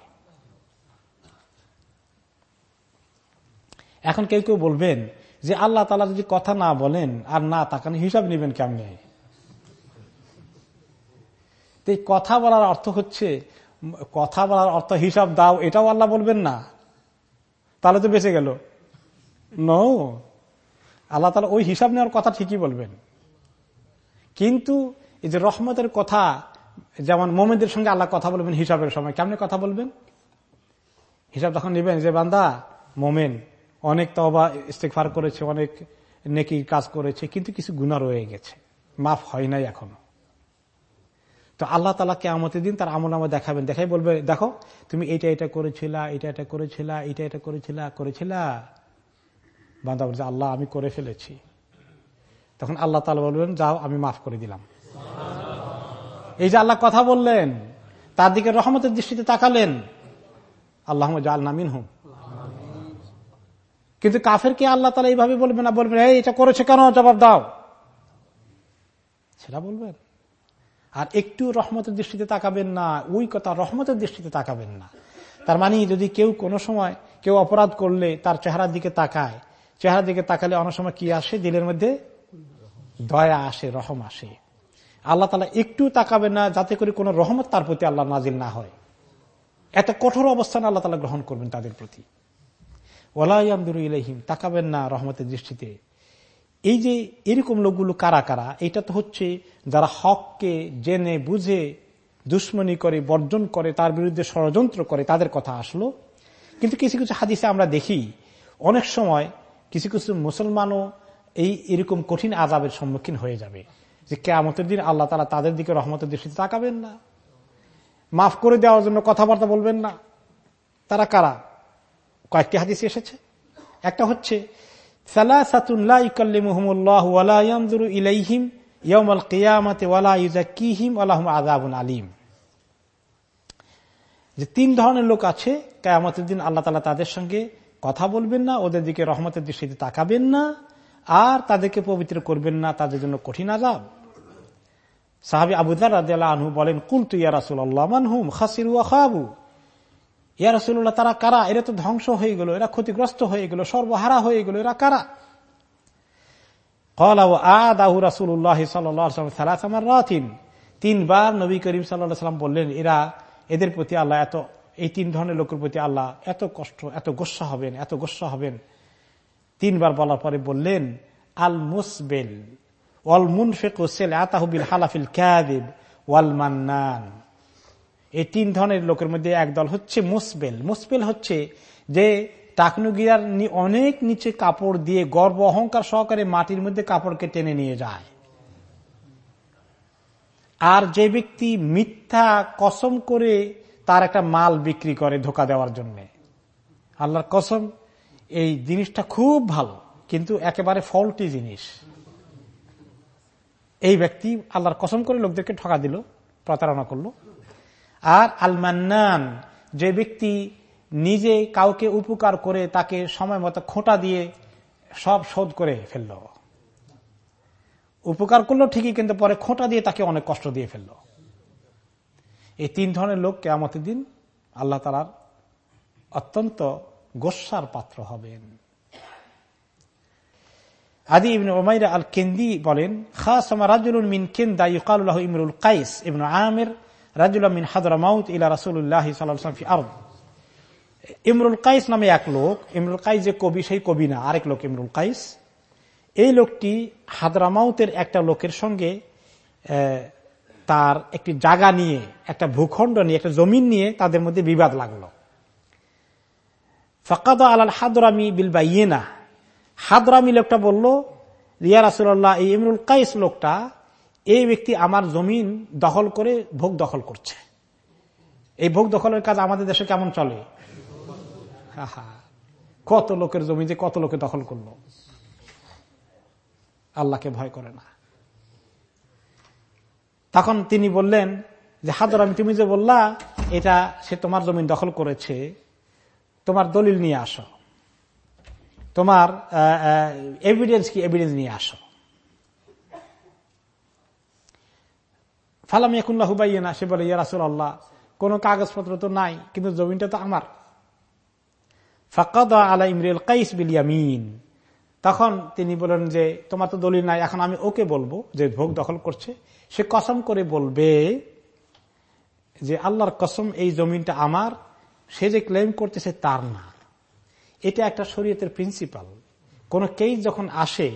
এখন কেউ কেউ বলবেন যে আল্লাহ তালা যদি কথা না বলেন, আর না তাকানো, হিসাব নেবেন কেমনে? এই কথা বলার অর্থ হচ্ছে, কথা বলার অর্থ হিসাব দাও, এটাও আল্লাহ বলবেন না। তাহলে তো বেঁচে গেল। ন আল্লাহ তালা ওই হিসাব নেওয়ার কথা ঠিকই বলবেন। কিন্তু এই যে রহমতের কথা, যেমন মোমেনদের সঙ্গে আল্লাহ কথা বলবেন হিসাবের সময়, কেমনি কথা বলবেন? হিসাব তখন নেবেন যে, বান্দা, মোমেন, অনেক তবা ইস্তেকফার করেছে, অনেক নেকি কাজ করেছে, কিন্তু কিছু গুণা রয়ে গেছে। মাফ হয় নাই এখনও। তো আল্লাহ তালা কে কেমতের দিন তার আমল নামা দেখাবেন। দেখাই বলবে, দেখো, তুমি এটা এটা করেছিলা এটা এটা করেছিলা এটা এটা করেছিলা করেছিলা। বান্দা বলছে আল্লাহ, আমি করে ফেলেছি। তখন আল্লাহ তালা বলবেন, যাও, আমি মাফ করে দিলাম। এই যে আল্লাহ কথা বললেন, তার দিকে রহমতের দৃষ্টিতে তাকালেন। আল্লাহ জাল নামিন হুম কিন্তু কাফের কে আল্লাহ তালা এইভাবে বলবেন না, বলবেন, এই, এটা করেছে কেন? জবাব দাও। সেটা বলবেন। আর একটু রহমতের দৃষ্টিতে তাকাবেন না, ওই কথা রহমতের দৃষ্টিতে তাকাবেন না। তার মানে যদি কেউ কোনো সময় কেউ অপরাধ করলে, তার চেহারার দিকে তাকায় চেহারার দিকে তাকালে অনেক সময় কি আসে? দিলের মধ্যে দয়া আসে, রহম আসে। আল্লাহ তালা একটু তাকাবে না, যাতে করে কোনো রহমত তার প্রতি আল্লাহ নাজিল না হয়। এত কঠোর অবস্থান আল্লাহ তালা গ্রহণ করবেন তাদের প্রতি। ওলাইয়ামদুর ইলাহিম তাকাবেন না রহমতের দৃষ্টিতে। এই যে এরকম লোকগুলো কারা কারা, এটা তো হচ্ছে যারা হককে জেনে, বুঝে, দুশ্মনী করে, বর্জন করে, তার বিরুদ্ধে ষড়যন্ত্র করে, তাদের কথা আসলো। কিন্তু কিছু কিছু হাদিসে আমরা দেখি, অনেক সময় কিছু কিছু মুসলমানও এই এরকম কঠিন আজাবের সম্মুখীন হয়ে যাবে যে কেমতের দিন আল্লাহ তালা তাদের দিকে রহমতের দৃষ্টিতে তাকাবেন না। মাফ করে দেওয়ার জন্য কথাবার্তা বলবেন না। তারা কারা? কয়েকটি হাদিস এসেছে। একটা হচ্ছে আলিম। যে তিন ধরনের লোক আছে, কেয়ামতের দিন আল্লাহ তালা তাদের সঙ্গে কথা বলবেন না, ওদের দিকে রহমতের দৃষ্টিতে তাকাবেন না, আর তাদেরকে পবিত্র করবেন না, তাদের জন্য কঠিন আজাব সাহাবি আবুদার আনহু বলেন, কুলতু ইয়া রাসুল্লাহ মানহুম খাসির খাবু? ইয়া রাসুল্লাহ তারা কারা? এরা তো ধ্বংস হয়ে গেল, এরা ক্ষতিগ্রস্ত হয়ে গেল, সর্বহারা হয়ে গেল, এরা কারা? তিনবার নবী করিম সাল্লাম বললেন, এরা, এদের প্রতি আল্লাহ এত এই তিন ধরনের লোকের প্রতি আল্লাহ এত কষ্ট, এত গোসা হবেন, এত গোসা হবেন। তিনবার বলার পরে বললেন, আল মুসবেল ওয়াল মুনফেক আতাহবিল হালাফিল ক্যাদিব ওয়াল মান্নান। এই তিন ধরনের লোকের মধ্যে একদল হচ্ছে মুসবেল। মুসবেল হচ্ছে যে টাকনুগিয়ার অনেক নিচে কাপড় দিয়ে গর্ব অহংকার সহকারে মাটির মধ্যে কাপড়কে টেনে নিয়ে যায়। আর যে ব্যক্তি মিথ্যা কসম করে তার একটা মাল বিক্রি করে ধোকা দেওয়ার জন্য। আল্লাহর কসম, এই জিনিসটা খুব ভালো, কিন্তু একেবারে ফল্টি জিনিস। এই ব্যক্তি আল্লাহর কসম করে লোকদেরকে ঠকা দিল, প্রতারণা করল। আর আল মান্নান যে ব্যক্তি নিজে কাউকে উপকার করে তাকে সময় মতো খোঁটা দিয়ে সব শোধ করে ফেলল। উপকার করল ঠিকই, কিন্তু পরে খোঁটা দিয়ে তাকে অনেক কষ্ট দিয়ে ফেলল। এই তিন ধরনের লোক কেয়ামতের দিন আল্লাহ তালার অত্যন্ত গোসার পাত্র হবেন। আদি ইবন ওমাইরা আল কেন্দি বলেন, খাসমা রাজুল মিন কেন্দা ইউকালুল্লাহ ইমরুল কাইস ইবন আমের রাজুল্লাহ মিন হাদরা মাউত ইলা রাসুল্লাহ সাল্লাম আরব ইমরুল কাইস নামে এক লোক, ইমরুল কাইস যে কবি, সেই কবি না, আরেক লোক ইমরুল কাইস। এই লোকটি হাদরামাউতের একটা লোকের সঙ্গে তার একটি জায়গা নিয়ে, একটা ভূখণ্ড নিয়ে, একটা জমিন নিয়ে তাদের মধ্যে বিবাদ লাগল। ফকাদ আলাল হাদরামি বিল বা ইয়েনা হাদরামি লোকটা বলল রিয়া রাসুল্লাহ এই ইমরুল কাইস লোকটা, এই ব্যক্তি আমার জমিন দখল করে ভোগ দখল করছে। এই ভোগ দখলের কাজ আমাদের দেশে কেমন চলে? কত লোকের জমি যে কত লোকে দখল করল। আল্লাহকে ভয় করে না। তখন তিনি বললেন যে, হাদর, আমি তুমি যে বললা, এটা সে তোমার জমিন দখল করেছে, তোমার দলিল নিয়ে আসো। তোমার এভিডেন্স কি এভিডেন্স নিয়ে আসো? ফালাম হুবাইয়ে না সে বলে ইয়ারাসুল আল্লাহ কোন কাগজপত্র তো নাই, কিন্তু জমিনটা তো আমার। ফাকাদ আলা ইমরুল কাইস বিলিয়ামিন তখন তিনি বলেন যে, তোমার তো দলিল নাই, এখন আমি ওকে বলব যে ভোগ দখল করছে সে কসম করে বলবে যে আল্লাহর কসম এই জমিনটা আমার, সে যে ক্লেম করতেছে তার না। এটা একটা শরীয়তের প্রিন্সিপাল কোন কেস যখন আসে,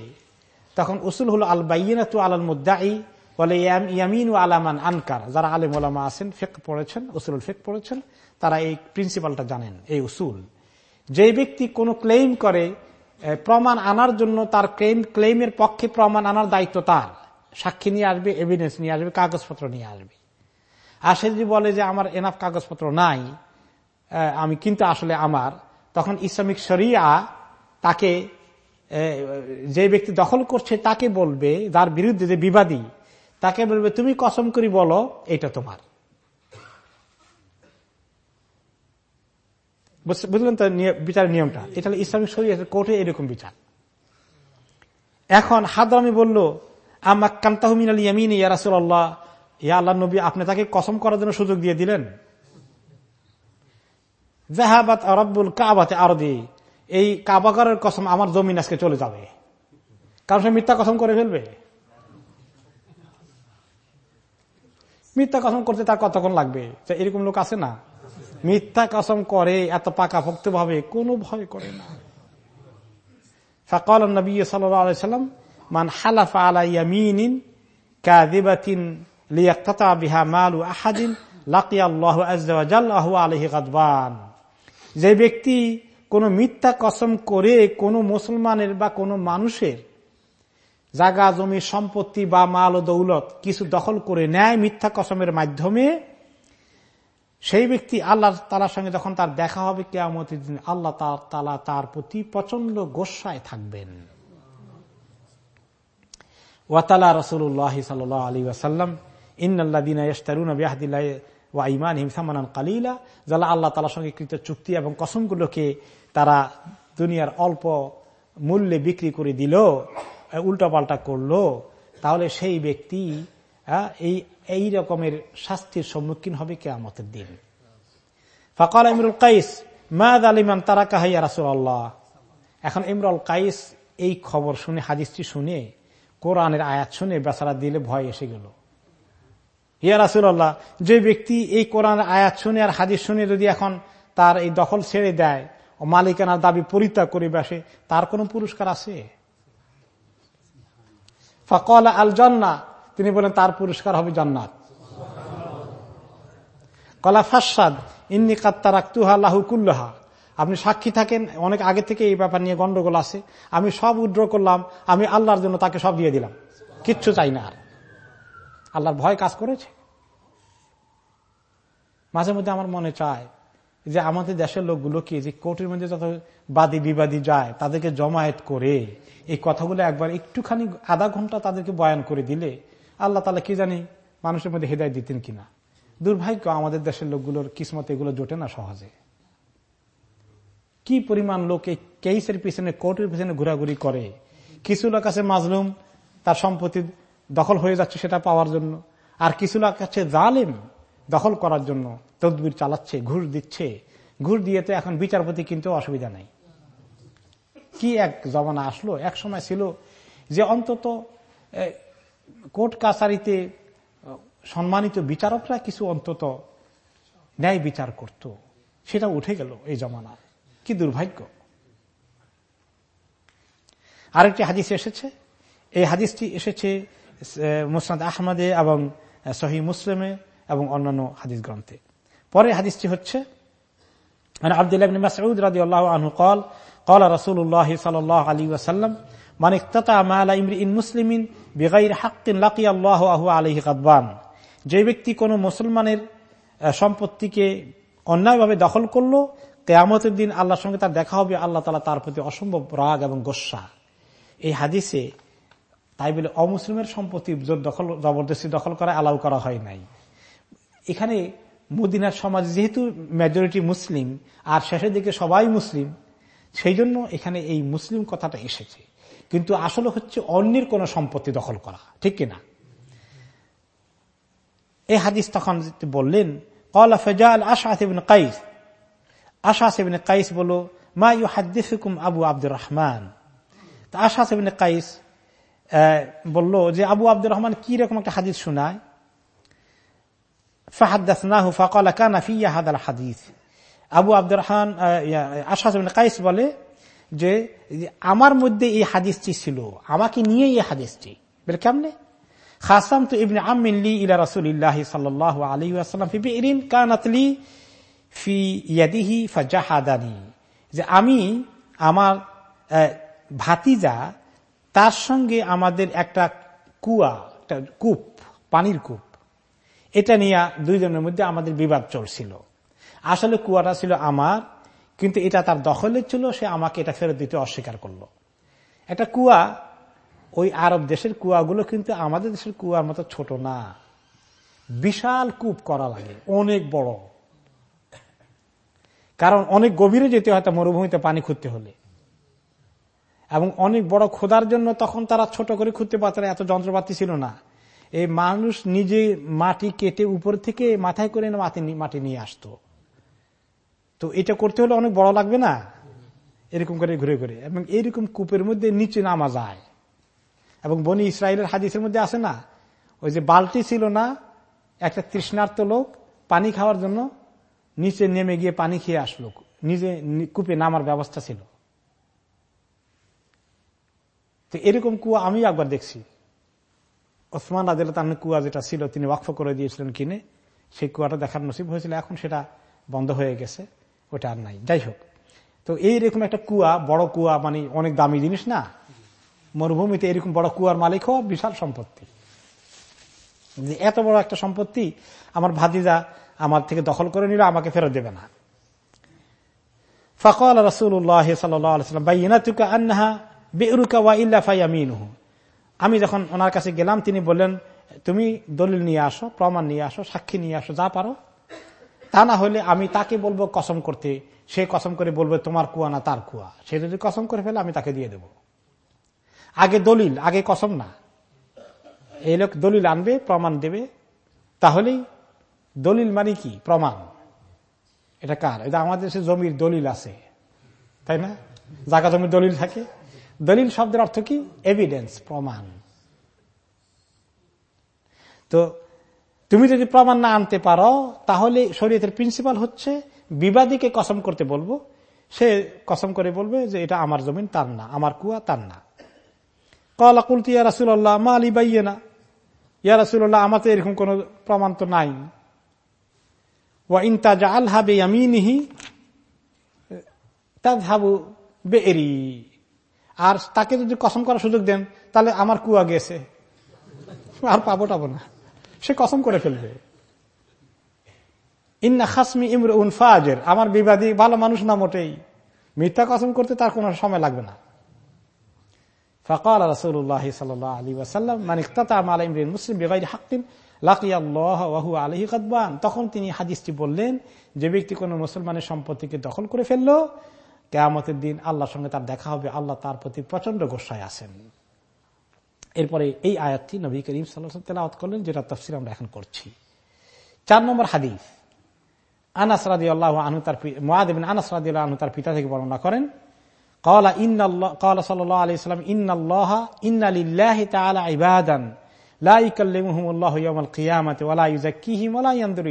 তখন উসুল হল আল বাইনা তু আলাল মুদাই বলে ইয়ামিন আলামান আনকার। যারা আলেম ওলামা আছেন, ফেক পড়েছেন উসুল ফেক পড়েছেন, তারা এই প্রিন্সিপালটা জানেন, এই উসুল। যে ব্যক্তি কোনো ক্লেম করে প্রমাণ আনার জন্য তার ক্লেম ক্লেমের পক্ষে প্রমাণ আনার দায়িত্ব তার। সাক্ষী নিয়ে আসবে এভিডেন্স নিয়ে আসবে, কাগজপত্র নিয়ে আসবে। আর সে যদি বলে যে, আমার এনাফ কাগজপত্র নাই আমি কিন্তু আসলে আমার। তখন ইসলামিক শরিয়া তাকে যে ব্যক্তি দখল করছে তাকে বলবে, যার বিরুদ্ধে যে বিবাদী, তাকে বলবে, তুমি কসম করি বলো, এটা তোমার। বুঝলেন তো বিচারের নিয়মটা? এটা ইসলামিক শরীয়তের কোর্টে এরকম বিচার। এখন হাদরামি বলল আমা কান্তাহমিন আলী ইয়ামিন ইয়ারাসুল্লাহ ইয়া আল্লাহ নবী, আপনি তাকে কসম করার জন্য সুযোগ দিয়ে দিলেন। জাহাবাত রব্বুল কাবাতে আরদি, এই কাবাগারের কসম আমার জমিন আজকে চলে যাবে। কারণ সে মিথ্যা কসম করে ফেলবে। মিথ্যা কসম করতে তার কতক্ষণ লাগবে? এরকম লোক আছে না? মিথ্যা কসম করে এত পাকা ভক্ত ভাবে কোনো ভয় করে না। ফকাল নবী সাল্লাম মান হালাফা আলা ইয়ামিন কাদিবাতিন লিয়াক্তাতা বিহা মালু আহাদিন লাকিয়াল্লাহু আজ্জা জাল্লাহু আলাইহি গাদবান যে ব্যক্তি কোন মিথ্যা কসম করে কোন মুসলমানের বা কোন মানুষের জাগা, জমি, সম্পত্তি বা মাল ও দৌলত কিছু দখল করে নেয় মিথ্যা কসমের মাধ্যমে, সেই ব্যক্তি আল্লাহ তালার সঙ্গে যখন তার দেখা হবে কেয়ামতের দিন, আল্লাহ তালা তার প্রতি প্রচণ্ড গোসায় থাকবেন। ওয়াতালা রসুল্লাহ সাল আলী ইন্নআল্লাদিন ওয়া ইমান আল্লাহ সঙ্গে কৃত চুক্তি এবং কসমগুলোকে তারা দুনিয়ার অল্প মূল্যে বিক্রি করে দিল উল্টাপাল্টা করল, তাহলে সেই ব্যক্তি এই এই রকমের শাস্তির সম্মুখীন হবে কেয়ামতের দিন। ফকাল ইমরুল কাইস মাদ আলিমান তারা কাহাইয়া রাসুল আল্লাহ এখন ইমরুল কাইস এই খবর শুনে, হাদিসটি শুনে কোরআনের আয়াত শুনে বেচারা দিলে ভয় এসে গেল। ইয়া রাসুল্লাহ যে ব্যক্তি এই কোরআন আয়াত শুনে আর হাদিস শুনে যদি এখন তার এই দখল ছেড়ে দেয় ও মালিকানার দাবি পরিত্যাগ করে বসে, তার কোন পুরস্কার আছে? ফকল আল জন্না তিনি বলেন তার পুরস্কার হবে জান্নাত। কলা ফাসাদ, ইন্নি কাত্তা রাখতুহা লাহু কুল্লাহা। আপনি সাক্ষী থাকেন, অনেক আগে থেকে এই ব্যাপার নিয়ে গন্ডগোল আছে। আমি সব উড্র করলাম, আমি আল্লাহর জন্য তাকে সব দিয়ে দিলাম। কিচ্ছু চাই না আর। আল্লাহর ভয় কাজ করেছে। মাঝে মধ্যে আমার মনে চায় যে আমাদের দেশের লোকগুলো কি, যে কোর্টের মধ্যে যত বাদী বিবাদী যায়, তাদেরকে জমায়েত করে এই কথাগুলো একবার একটুখানি আধা ঘণ্টা তাদেরকে বয়ান করে দিলে আল্লাহ তালা কি জানি মানুষের মধ্যে হৃদয় দিতেন কিনা। দুর্ভাগ্য আমাদের দেশের লোকগুলোর কিসমত এগুলো জোটে না সহজে। কি পরিমাণ লোক এই কেইসের পিছনে কোর্টের পিছনে ঘোরাঘুরি করে? কিছু লোক আছে মাজলুম, তার সম্পত্তি দখল হয়ে যাচ্ছে সেটা পাওয়ার জন্য। আর কিছু লোক আছে জালেম, দখল করার জন্য তদবির চালাচ্ছে, ঘুষ দিচ্ছে। ঘুষ দিয়ে তো এখন বিচারপতি কিন্তু অসুবিধা নাই। কি এক জমানা আসলো? এক সময় ছিল যে অন্তত কোর্ট কাছারিতে সম্মানিত বিচারকরা কিছু অন্তত ন্যায় বিচার করত। সেটা উঠে গেল এই জমানায়। কি দুর্ভাগ্য? আরেকটি হাদিস এসেছে। এই হাদিসটি এসেছে মুসনাদ আহমদে এবং সহি মুসলিমে এবং অন্যান্য হাদিস গ্রন্থে। পরে হাদিসটি হচ্ছে যে ব্যক্তি কোনো মুসলমানের সম্পত্তিকে অন্যায়ভাবে দখল করল কেয়ামতের দিন আল্লাহর সঙ্গে তার দেখা হবে, আল্লাহ তালা তার প্রতি অসম্ভব রাগ এবং গোসা। এই হাদিসে তাই বলে অমুসলিমের সম্পত্তি দখল, জবরদস্তি দখল করা অ্যালাউ করা হয় নাই। এখানে মদিনার সমাজ যেহেতু মেজরিটি মুসলিম, আর শেষের দিকে সবাই মুসলিম, সেই জন্য এখানে এই মুসলিম কথাটা এসেছে। কিন্তু আসলে হচ্ছে অন্যের কোন সম্পত্তি দখল করা, ঠিক কিনা? এই হাদিস তখন বললেন কলা ফেজাল আশাহিবিন কাইস আশাহিবিন কাইস বলো মা ইউ হাদিসুকুম আবু আব্দুর রহমান আশাহিবিন কাইস বলল যে আবু আব্দুর রহমান কি রকম একটা হাদিস শোনায় ফাহাদাসনাহু ফাকালা কানা ফিয়া হাদাল হাদিস আবু আব্দুর রহমান আশাহিবিন কাইস বলে যে আমার মধ্যে এই হাদিসটি ছিল আমাকে নিয়ে এই হাদিসটি বলে কেমনে খাসাম তো ইবনে আমিনলি ইলা রসুল্লাহ সাল্লাহ আলী আসালাম ফি ইরিন কানাতলি ফি ইয়াদিহি ফাজাহাদানি। যে আমি আমার ভাতিজা, তার সঙ্গে আমাদের একটা কুয়া, একটা কূপ, পানির কূপ। এটা নিয়ে দুইজনের মধ্যে আমাদের বিবাদ চলছিল। আসলে কুয়াটা ছিল আমার, কিন্তু এটা তার দখলের ছিল, সে আমাকে এটা ফেরত দিতে অস্বীকার করল। একটা কুয়া, ওই আরব দেশের কুয়াগুলো কিন্তু আমাদের দেশের কুয়ার মতো ছোট না। বিশাল কূপ করা লাগে, অনেক বড়। কারণ অনেক গভীরে যেতে হয় মরুভূমিতে পানি খুঁজতে হলে। এবং অনেক বড় খোদার জন্য তখন তারা ছোট করে খুঁজতে পারত এত যন্ত্রপাতি ছিল না। এই মানুষ নিজে মাটি কেটে উপর থেকে মাথায় করে মাটি নিয়ে আসতো। তো এটা করতে হলে অনেক বড় লাগবে না? এরকম করে ঘুরে ঘুরে। এবং এইরকম কূপের মধ্যে নিচে নামা যায়। এবং বনি ইসরায়েলের হাদিসের মধ্যে আছে না? ওই যে বালতি ছিল না, একটা তৃষ্ণার্ত লোক পানি খাওয়ার জন্য নিচে নেমে গিয়ে পানি খেয়ে আসলো। নিজে কূপে নামার ব্যবস্থা ছিল। তো এরকম কুয়া আমি একবার দেখছি। ওসমান আদিল তার কুয়া যেটা ছিল, তিনি ওয়াকফ করে দিয়েছিলেন কিনে, সেই কুয়াটা দেখার নসিব হয়েছিল। এখন সেটা বন্ধ হয়ে গেছে, ওটা আর নাই। যাই হোক, তো এইরকম একটা কুয়া, বড় কুয়া মানে অনেক দামি জিনিস না? মরুভূমিতে এরকম বড় কুয়ার মালিক হওয়া বিশাল সম্পত্তি। এত বড় একটা সম্পত্তি, আমার ভাতিজা আমার থেকে দখল করে নিল আমাকে ফেরত দেবে না। ফকল রসুল্লাহ সাল্লাম বাইনা তুকা আন্নাহা বেরুকা ওয়া ইল্লা ফাইয়ামিনহু আমি যখন ওনার কাছে গেলাম, তিনি বললেন, তুমি দলিল নিয়ে আসো, প্রমাণ নিয়ে আসো, সাক্ষী নিয়ে আসো, যা পারো। তা না হলে আমি তাকে বলব কসম করতে, সে কসম করে বলবে, তোমার কুয়া না তার কুয়া। সে যদি কসম করে ফেলে, আমি তাকে দিয়ে দেব। আগে দলিল, আগে কসম না। এই লোক দলিল আনবে, প্রমাণ দেবে, তাহলেই দলিল মানে কি? প্রমাণ। এটা কার? এটা আমাদের দেশে জমির দলিল আছে। তাই না? জায়গা জমির দলিল থাকে। দলিল শব্দের অর্থ কি? এভিডেন্স প্রমাণ। তো তুমি যদি প্রমাণ না আনতে পারো, তাহলে শরীয়তের প্রিন্সিপাল হচ্ছে বিবাদীকে কসম করতে বলব। সে কসম করে বলবে যে এটা আমার জমিন, তার না। আমার কুয়া, তার না। কলা কুলতি ইয়া মা আলী বাইয়ে না ইয়া রাসুল্লাহ আমার তো এরকম কোন প্রমাণ তো নাই। ওয়া ইন তাজ আল হাবে ইয়ামিনিহি তাজ আর তাকে যদি কসম করার সুযোগ দেন, তাহলে আমার কুয়া গেছে। আর পাবো টাবো না। সে কসম করে ফেলবে। ইন্না খাসমি ইমর উন ফাজের। আমার বিবাদী ভালো মানুষ না মোটেই। মিথ্যা কসম করতে তার কোনো সময় লাগবে না। ফকাল রসুল্লাহ সাল আলী ওয়াসাল্লাম মানে ইমরিন মুসলিম বেবাই হাকিম লাকিয়াল্লাহ ওয়াহু আলহি কদবান তখন তিনি হাদিসটি বললেন যে ব্যক্তি কোনো মুসলমানের সম্পত্তিকে দখল করে ফেলল, কেয়ামতের দিন আল্লাহর সঙ্গে তার দেখা হবে, আল্লাহ তার প্রতি প্রচণ্ড গোসায় আছেন। এরপরে এই আয়াতটি নবী করিম সাল্লাহ তেলাওয়াত করলেন যেটা তফসিল আমরা এখন করছি। চার নম্বর হাদিস, আনাস রাদি আল্লাহ আনু তার মহাদেবিন আনাস রাদি আনু তার পিতা থেকে বর্ণনা করেন কলা ইন্না কলা সাল্লাহ আলি সাল্লাম ইন্নাল্লাহ ইন্নালিল্লাহ তালা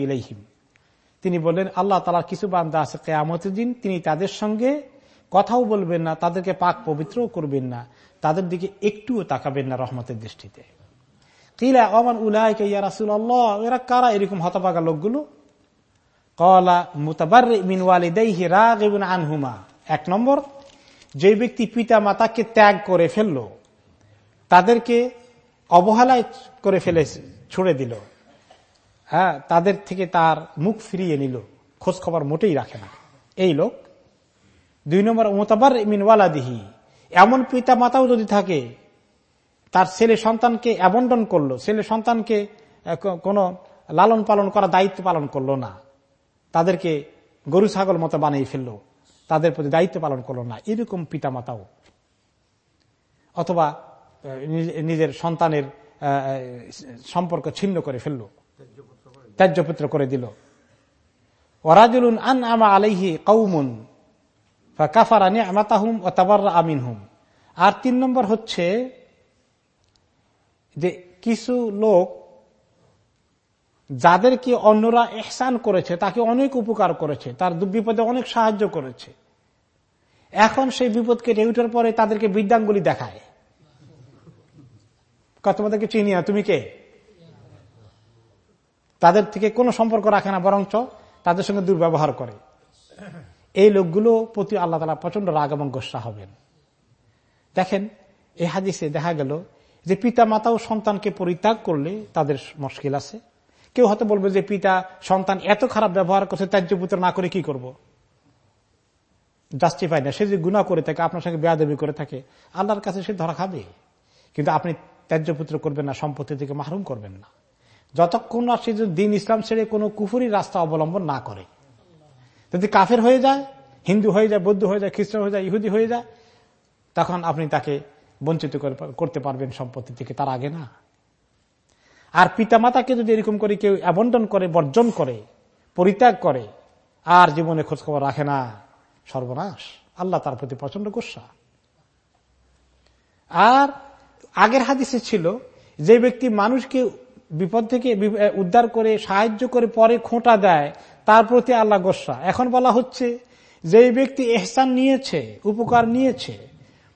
ইলাইহিম। তিনি বললেন, আল্লাহ তালা কিছু বান্দা আছে কেয়ামতের দিন, তিনি তাদের সঙ্গে কথাও বলবেন না, তাদেরকে পাক পবিত্র করবেন না, তাদের দিকে একটুও তাকাবেন না রহমতের দৃষ্টিতে। কিলা অমান উলায়কে ইয়া রাসুল আল্লাহ এরা কারা? এরকম হতবাগা লোকগুলো? কলা মুতাবার মিনওয়ালিদাইহি রাগ এবং আনহুমা। এক নম্বর যে ব্যক্তি পিতা মাতাকে ত্যাগ করে ফেলল, তাদেরকে অবহেলায় করে ফেলে ছুড়ে দিল। হ্যাঁ তাদের থেকে তার মুখ ফিরিয়ে নিল। খোঁজ খবর মোটেই রাখে না। এই লোক দুই নম্বর মোতাবার মিনওয়ালাদিহি এমন পিতা মাতাও যদি থাকে, তার ছেলে সন্তানকে অ্যাবন্ডন করল। ছেলে সন্তানকে কোনো লালন পালন করা, দায়িত্ব পালন করল না। তাদেরকে গরু ছাগল মতো বানিয়ে ফেলল। তাদের প্রতি দায়িত্ব পালন করল না। এরকম পিতা মাতাও অথবা নিজের সন্তানের সম্পর্ক ছিন্ন করে ফেলল। ত্যায্যপুত্র করে দিল। ওরাজুলুন আন আমা আলাইহি কৌমুন কাফারা নিয়ামাতাহুম ও তাবাররা আমিন হুম আর তিন নম্বর হচ্ছে যে কিছু লোক যাদেরকে অন্যরা এহসান করেছে, তাকে অনেক উপকার করেছে, তার বিপদে অনেক সাহায্য করেছে। এখন সেই বিপদকে উঠার পরে তাদেরকে বিদ্যাঙ্গুলি দেখায়। তোমাদেরকে চিনি না তুমি কে? তাদের থেকে কোনো সম্পর্ক রাখে না, বরঞ্চ তাদের সঙ্গে দুর্ব্যবহার করে। এই লোকগুলো প্রতি আল্লাহ তালা প্রচণ্ড রাগ এবং গোসা হবেন। দেখেন, এই হাদিসে দেখা গেল যে পিতা মাতাও সন্তানকে পরিত্যাগ করলে তাদের মুশকিল আছে। কেউ হয়তো বলবে যে পিতা, সন্তান এত খারাপ ব্যবহার করছে ত্যায্যপুত্র না করে কি করব। জাস্টিফাই না। সে যে গুণা করে থাকে, আপনার সঙ্গে বেয়াদবি করে থাকে, আল্লাহর কাছে সে ধরা খাবে। কিন্তু আপনি ত্যায্যপুত্র করবেন না সম্পত্তি থেকে মাহরুম করবেন না। যতক্ষণ না সে দিন ইসলাম ছেড়ে কোনো কুফুরি রাস্তা অবলম্বন না করে। যদি কাফের হয়ে যায়, হিন্দু হয়ে যায়, বৌদ্ধ হয়ে যায়, খ্রিস্টান হয়ে যায়, ইহুদি হয়ে যায়, তখন আপনি তাকে বঞ্চিত করতে পারবেন সম্পত্তি থেকে তার আগে না। আর পিতা মাতাকে যদি এরকম করে কেউ অ্যাবন্ডন করে, বর্জন করে, পরিত্যাগ করে, আর জীবনে খোঁজখবর রাখে না, সর্বনাশ। আল্লাহ তার প্রতি প্রচণ্ড গোসা। আর আগের হাদিসে ছিল, যে ব্যক্তি মানুষকে বিপদ থেকে উদ্ধার করে, সাহায্য করে, পরে খোঁটা দেয়, তার প্রতি আল্লাহ গোসা। এখন বলা হচ্ছে, যে ব্যক্তি এহসান নিয়েছে, উপকার নিয়েছে,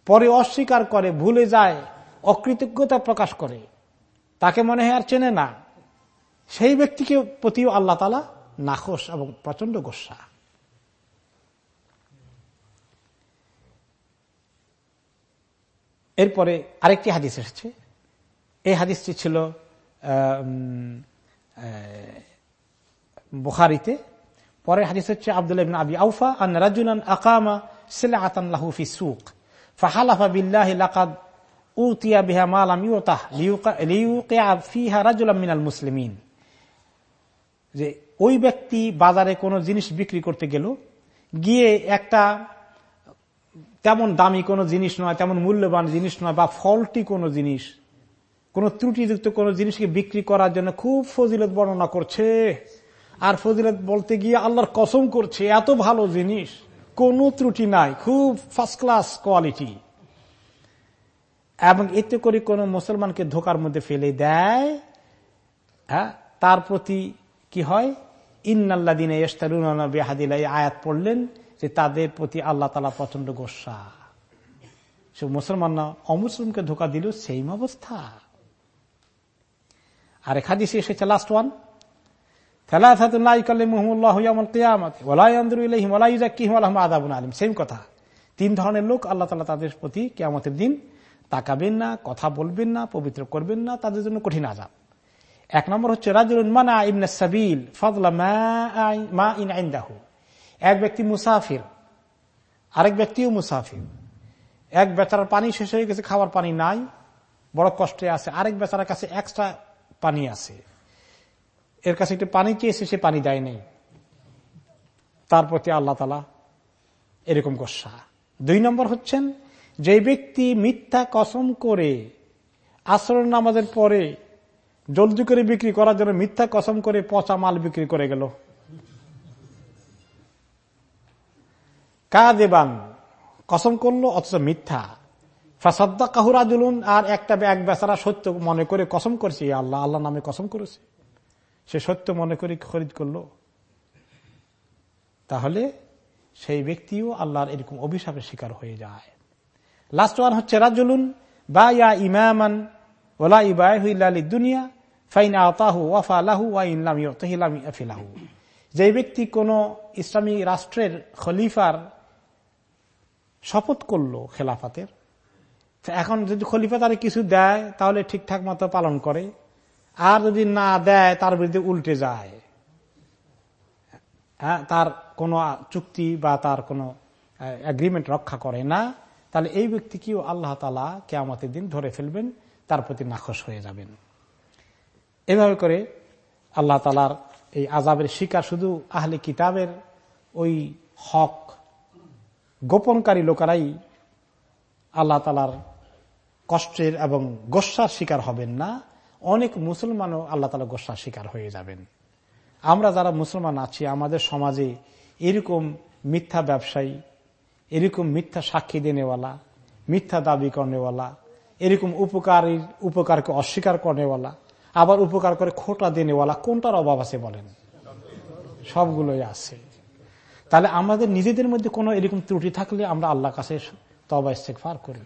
পরে অস্বীকার করে, ভুলে যায়, অকৃতজ্ঞতা প্রকাশ করে, তাকে মনে হয় আর চেনে না। সেই ব্যক্তিকে প্রতিও আল্লাহ তালা নাখোশ এবং প্রচণ্ড গোসা। এরপরে আরেকটি হাদিস এসেছে। এই হাদিসটি ছিল বুখারিতে। পরের হাদিস হচ্ছে আব্দুল আবি আউফা, আন রাজুলান আকামা সিলা আতান লাহুফি সুক যে ওই ব্যক্তি বাজারে কোনো জিনিস বিক্রি করতে গেল, গিয়ে একটা তেমন দামি কোনো জিনিস নয়, তেমন মূল্যবান জিনিস নয় বা ফলটি কোনো জিনিস। কোন ত্রুটিযুক্ত কোন জিনিসকে বিক্রি করার জন্য খুব ফজিলত বর্ণনা করছে। আর ফজিলত বলতে গিয়ে আল্লাহর কসম করছে, এত ভালো জিনিস, কোনো ত্রুটি নাই, খুব ফার্স্ট ক্লাস কোয়ালিটি এবং এতে করে কোন মুসলমানকে ধোকার মধ্যে ফেলে দেয়। হ্যাঁ তার প্রতি কি হয়? ইন্নাল্লা দিনে ইস্তারুন বেহাদিল আয়াত পড়লেন যে তাদের প্রতি আল্লাহ তালা প্রচণ্ড গোসা। সে মুসলমান না, অমুসলিমকে ধোকা দিল সেই অবস্থা। আর এখাদিসে এসেছে লাস্ট ওয়ান সেম কথা। তিন ধরনের লোক আল্লাহ তালা তাদের প্রতি কেমতের দিন তাকাবেন না, কথা বলবেন না, পবিত্র করবেন না, তাদের জন্য কঠিন এক নম্বর হচ্ছে সাবিল মা ইন আইন্দাহু এক ব্যক্তি মুসাফির, আরেক ব্যক্তিও মুসাফির। এক বেচারার পানি শেষ হয়ে গেছে, খাওয়ার পানি নাই, বড় কষ্টে আছে। আরেক বেচারার কাছে এক্সট্রা পানি আছে। এর কাছে একটু পানি চেয়েছে, সে পানি দেয় নেই। তার প্রতি আল্লাহ তালা এরকম গোসা। দুই নম্বর হচ্ছেন, যে ব্যক্তি মিথ্যা কসম করে আশ্রয় নামাজের পরে জলদি করে বিক্রি করার জন্য মিথ্যা কসম করে পচা মাল বিক্রি করে গেল। কা দেবান কসম করল অথচ মিথ্যা। ফাসাদ্দা কাহুরা জুলুন আর একটা এক বেচারা সত্য মনে করে কসম করেছে আল্লাহ আল্লাহ নামে কসম করেছে। সে সত্য মনে করে খরিদ করল? তাহলে সেই ব্যক্তিও আল্লাহর এরকম অভিশাপের শিকার হয়ে যায়। লাস্ট ওয়ান হচ্ছে রাজুলুন বা ইয়া ইমামান ওলা ইবাহি দুনিয়া ফাইন আতাহু ওয়াফা লাহু, ওয়া ইনলামি আফিলাহু যে ব্যক্তি কোন ইসলামী রাষ্ট্রের খলিফার শপথ করল খেলাফাতের। এখন যদি খলিফা তার কিছু দেয়, তাহলে ঠিকঠাক মতো পালন করে। আর যদি না দেয়, তার বিরুদ্ধে উল্টে যায়। হ্যাঁ তার কোনো চুক্তি বা তার কোনো অ্যাগ্রিমেন্ট রক্ষা করে না। তাহলে এই ব্যক্তি ব্যক্তিকেও আল্লাহ তালা কেয়ামতের দিন ধরে ফেলবেন, তার প্রতি নাখস হয়ে যাবেন। এভাবে করে আল্লাহ তালার এই আজাবের শিকার শুধু আহলে কিতাবের ওই হক গোপনকারী লোকেরাই আল্লাহ তালার কষ্টের এবং গোসার শিকার হবেন না। অনেক মুসলমানও আল্লাহ তালা গোসার শিকার হয়ে যাবেন। আমরা যারা মুসলমান আছি, আমাদের সমাজে এরকম মিথ্যা ব্যবসায়ী, এরকম মিথ্যা সাক্ষী দেনেওয়ালা, মিথ্যা দাবি করেওয়ালা এরকম উপকারীর উপকারকে অস্বীকার করেওয়ালা আবার উপকার করে খোটা দেনেওয়ালা, কোনটার অভাব আছে বলেন? সবগুলোই আছে। তাহলে আমাদের নিজেদের মধ্যে কোনো এরকম ত্রুটি থাকলে আমরা আল্লাহ কাছে তবা ইস্তেক ফার করি।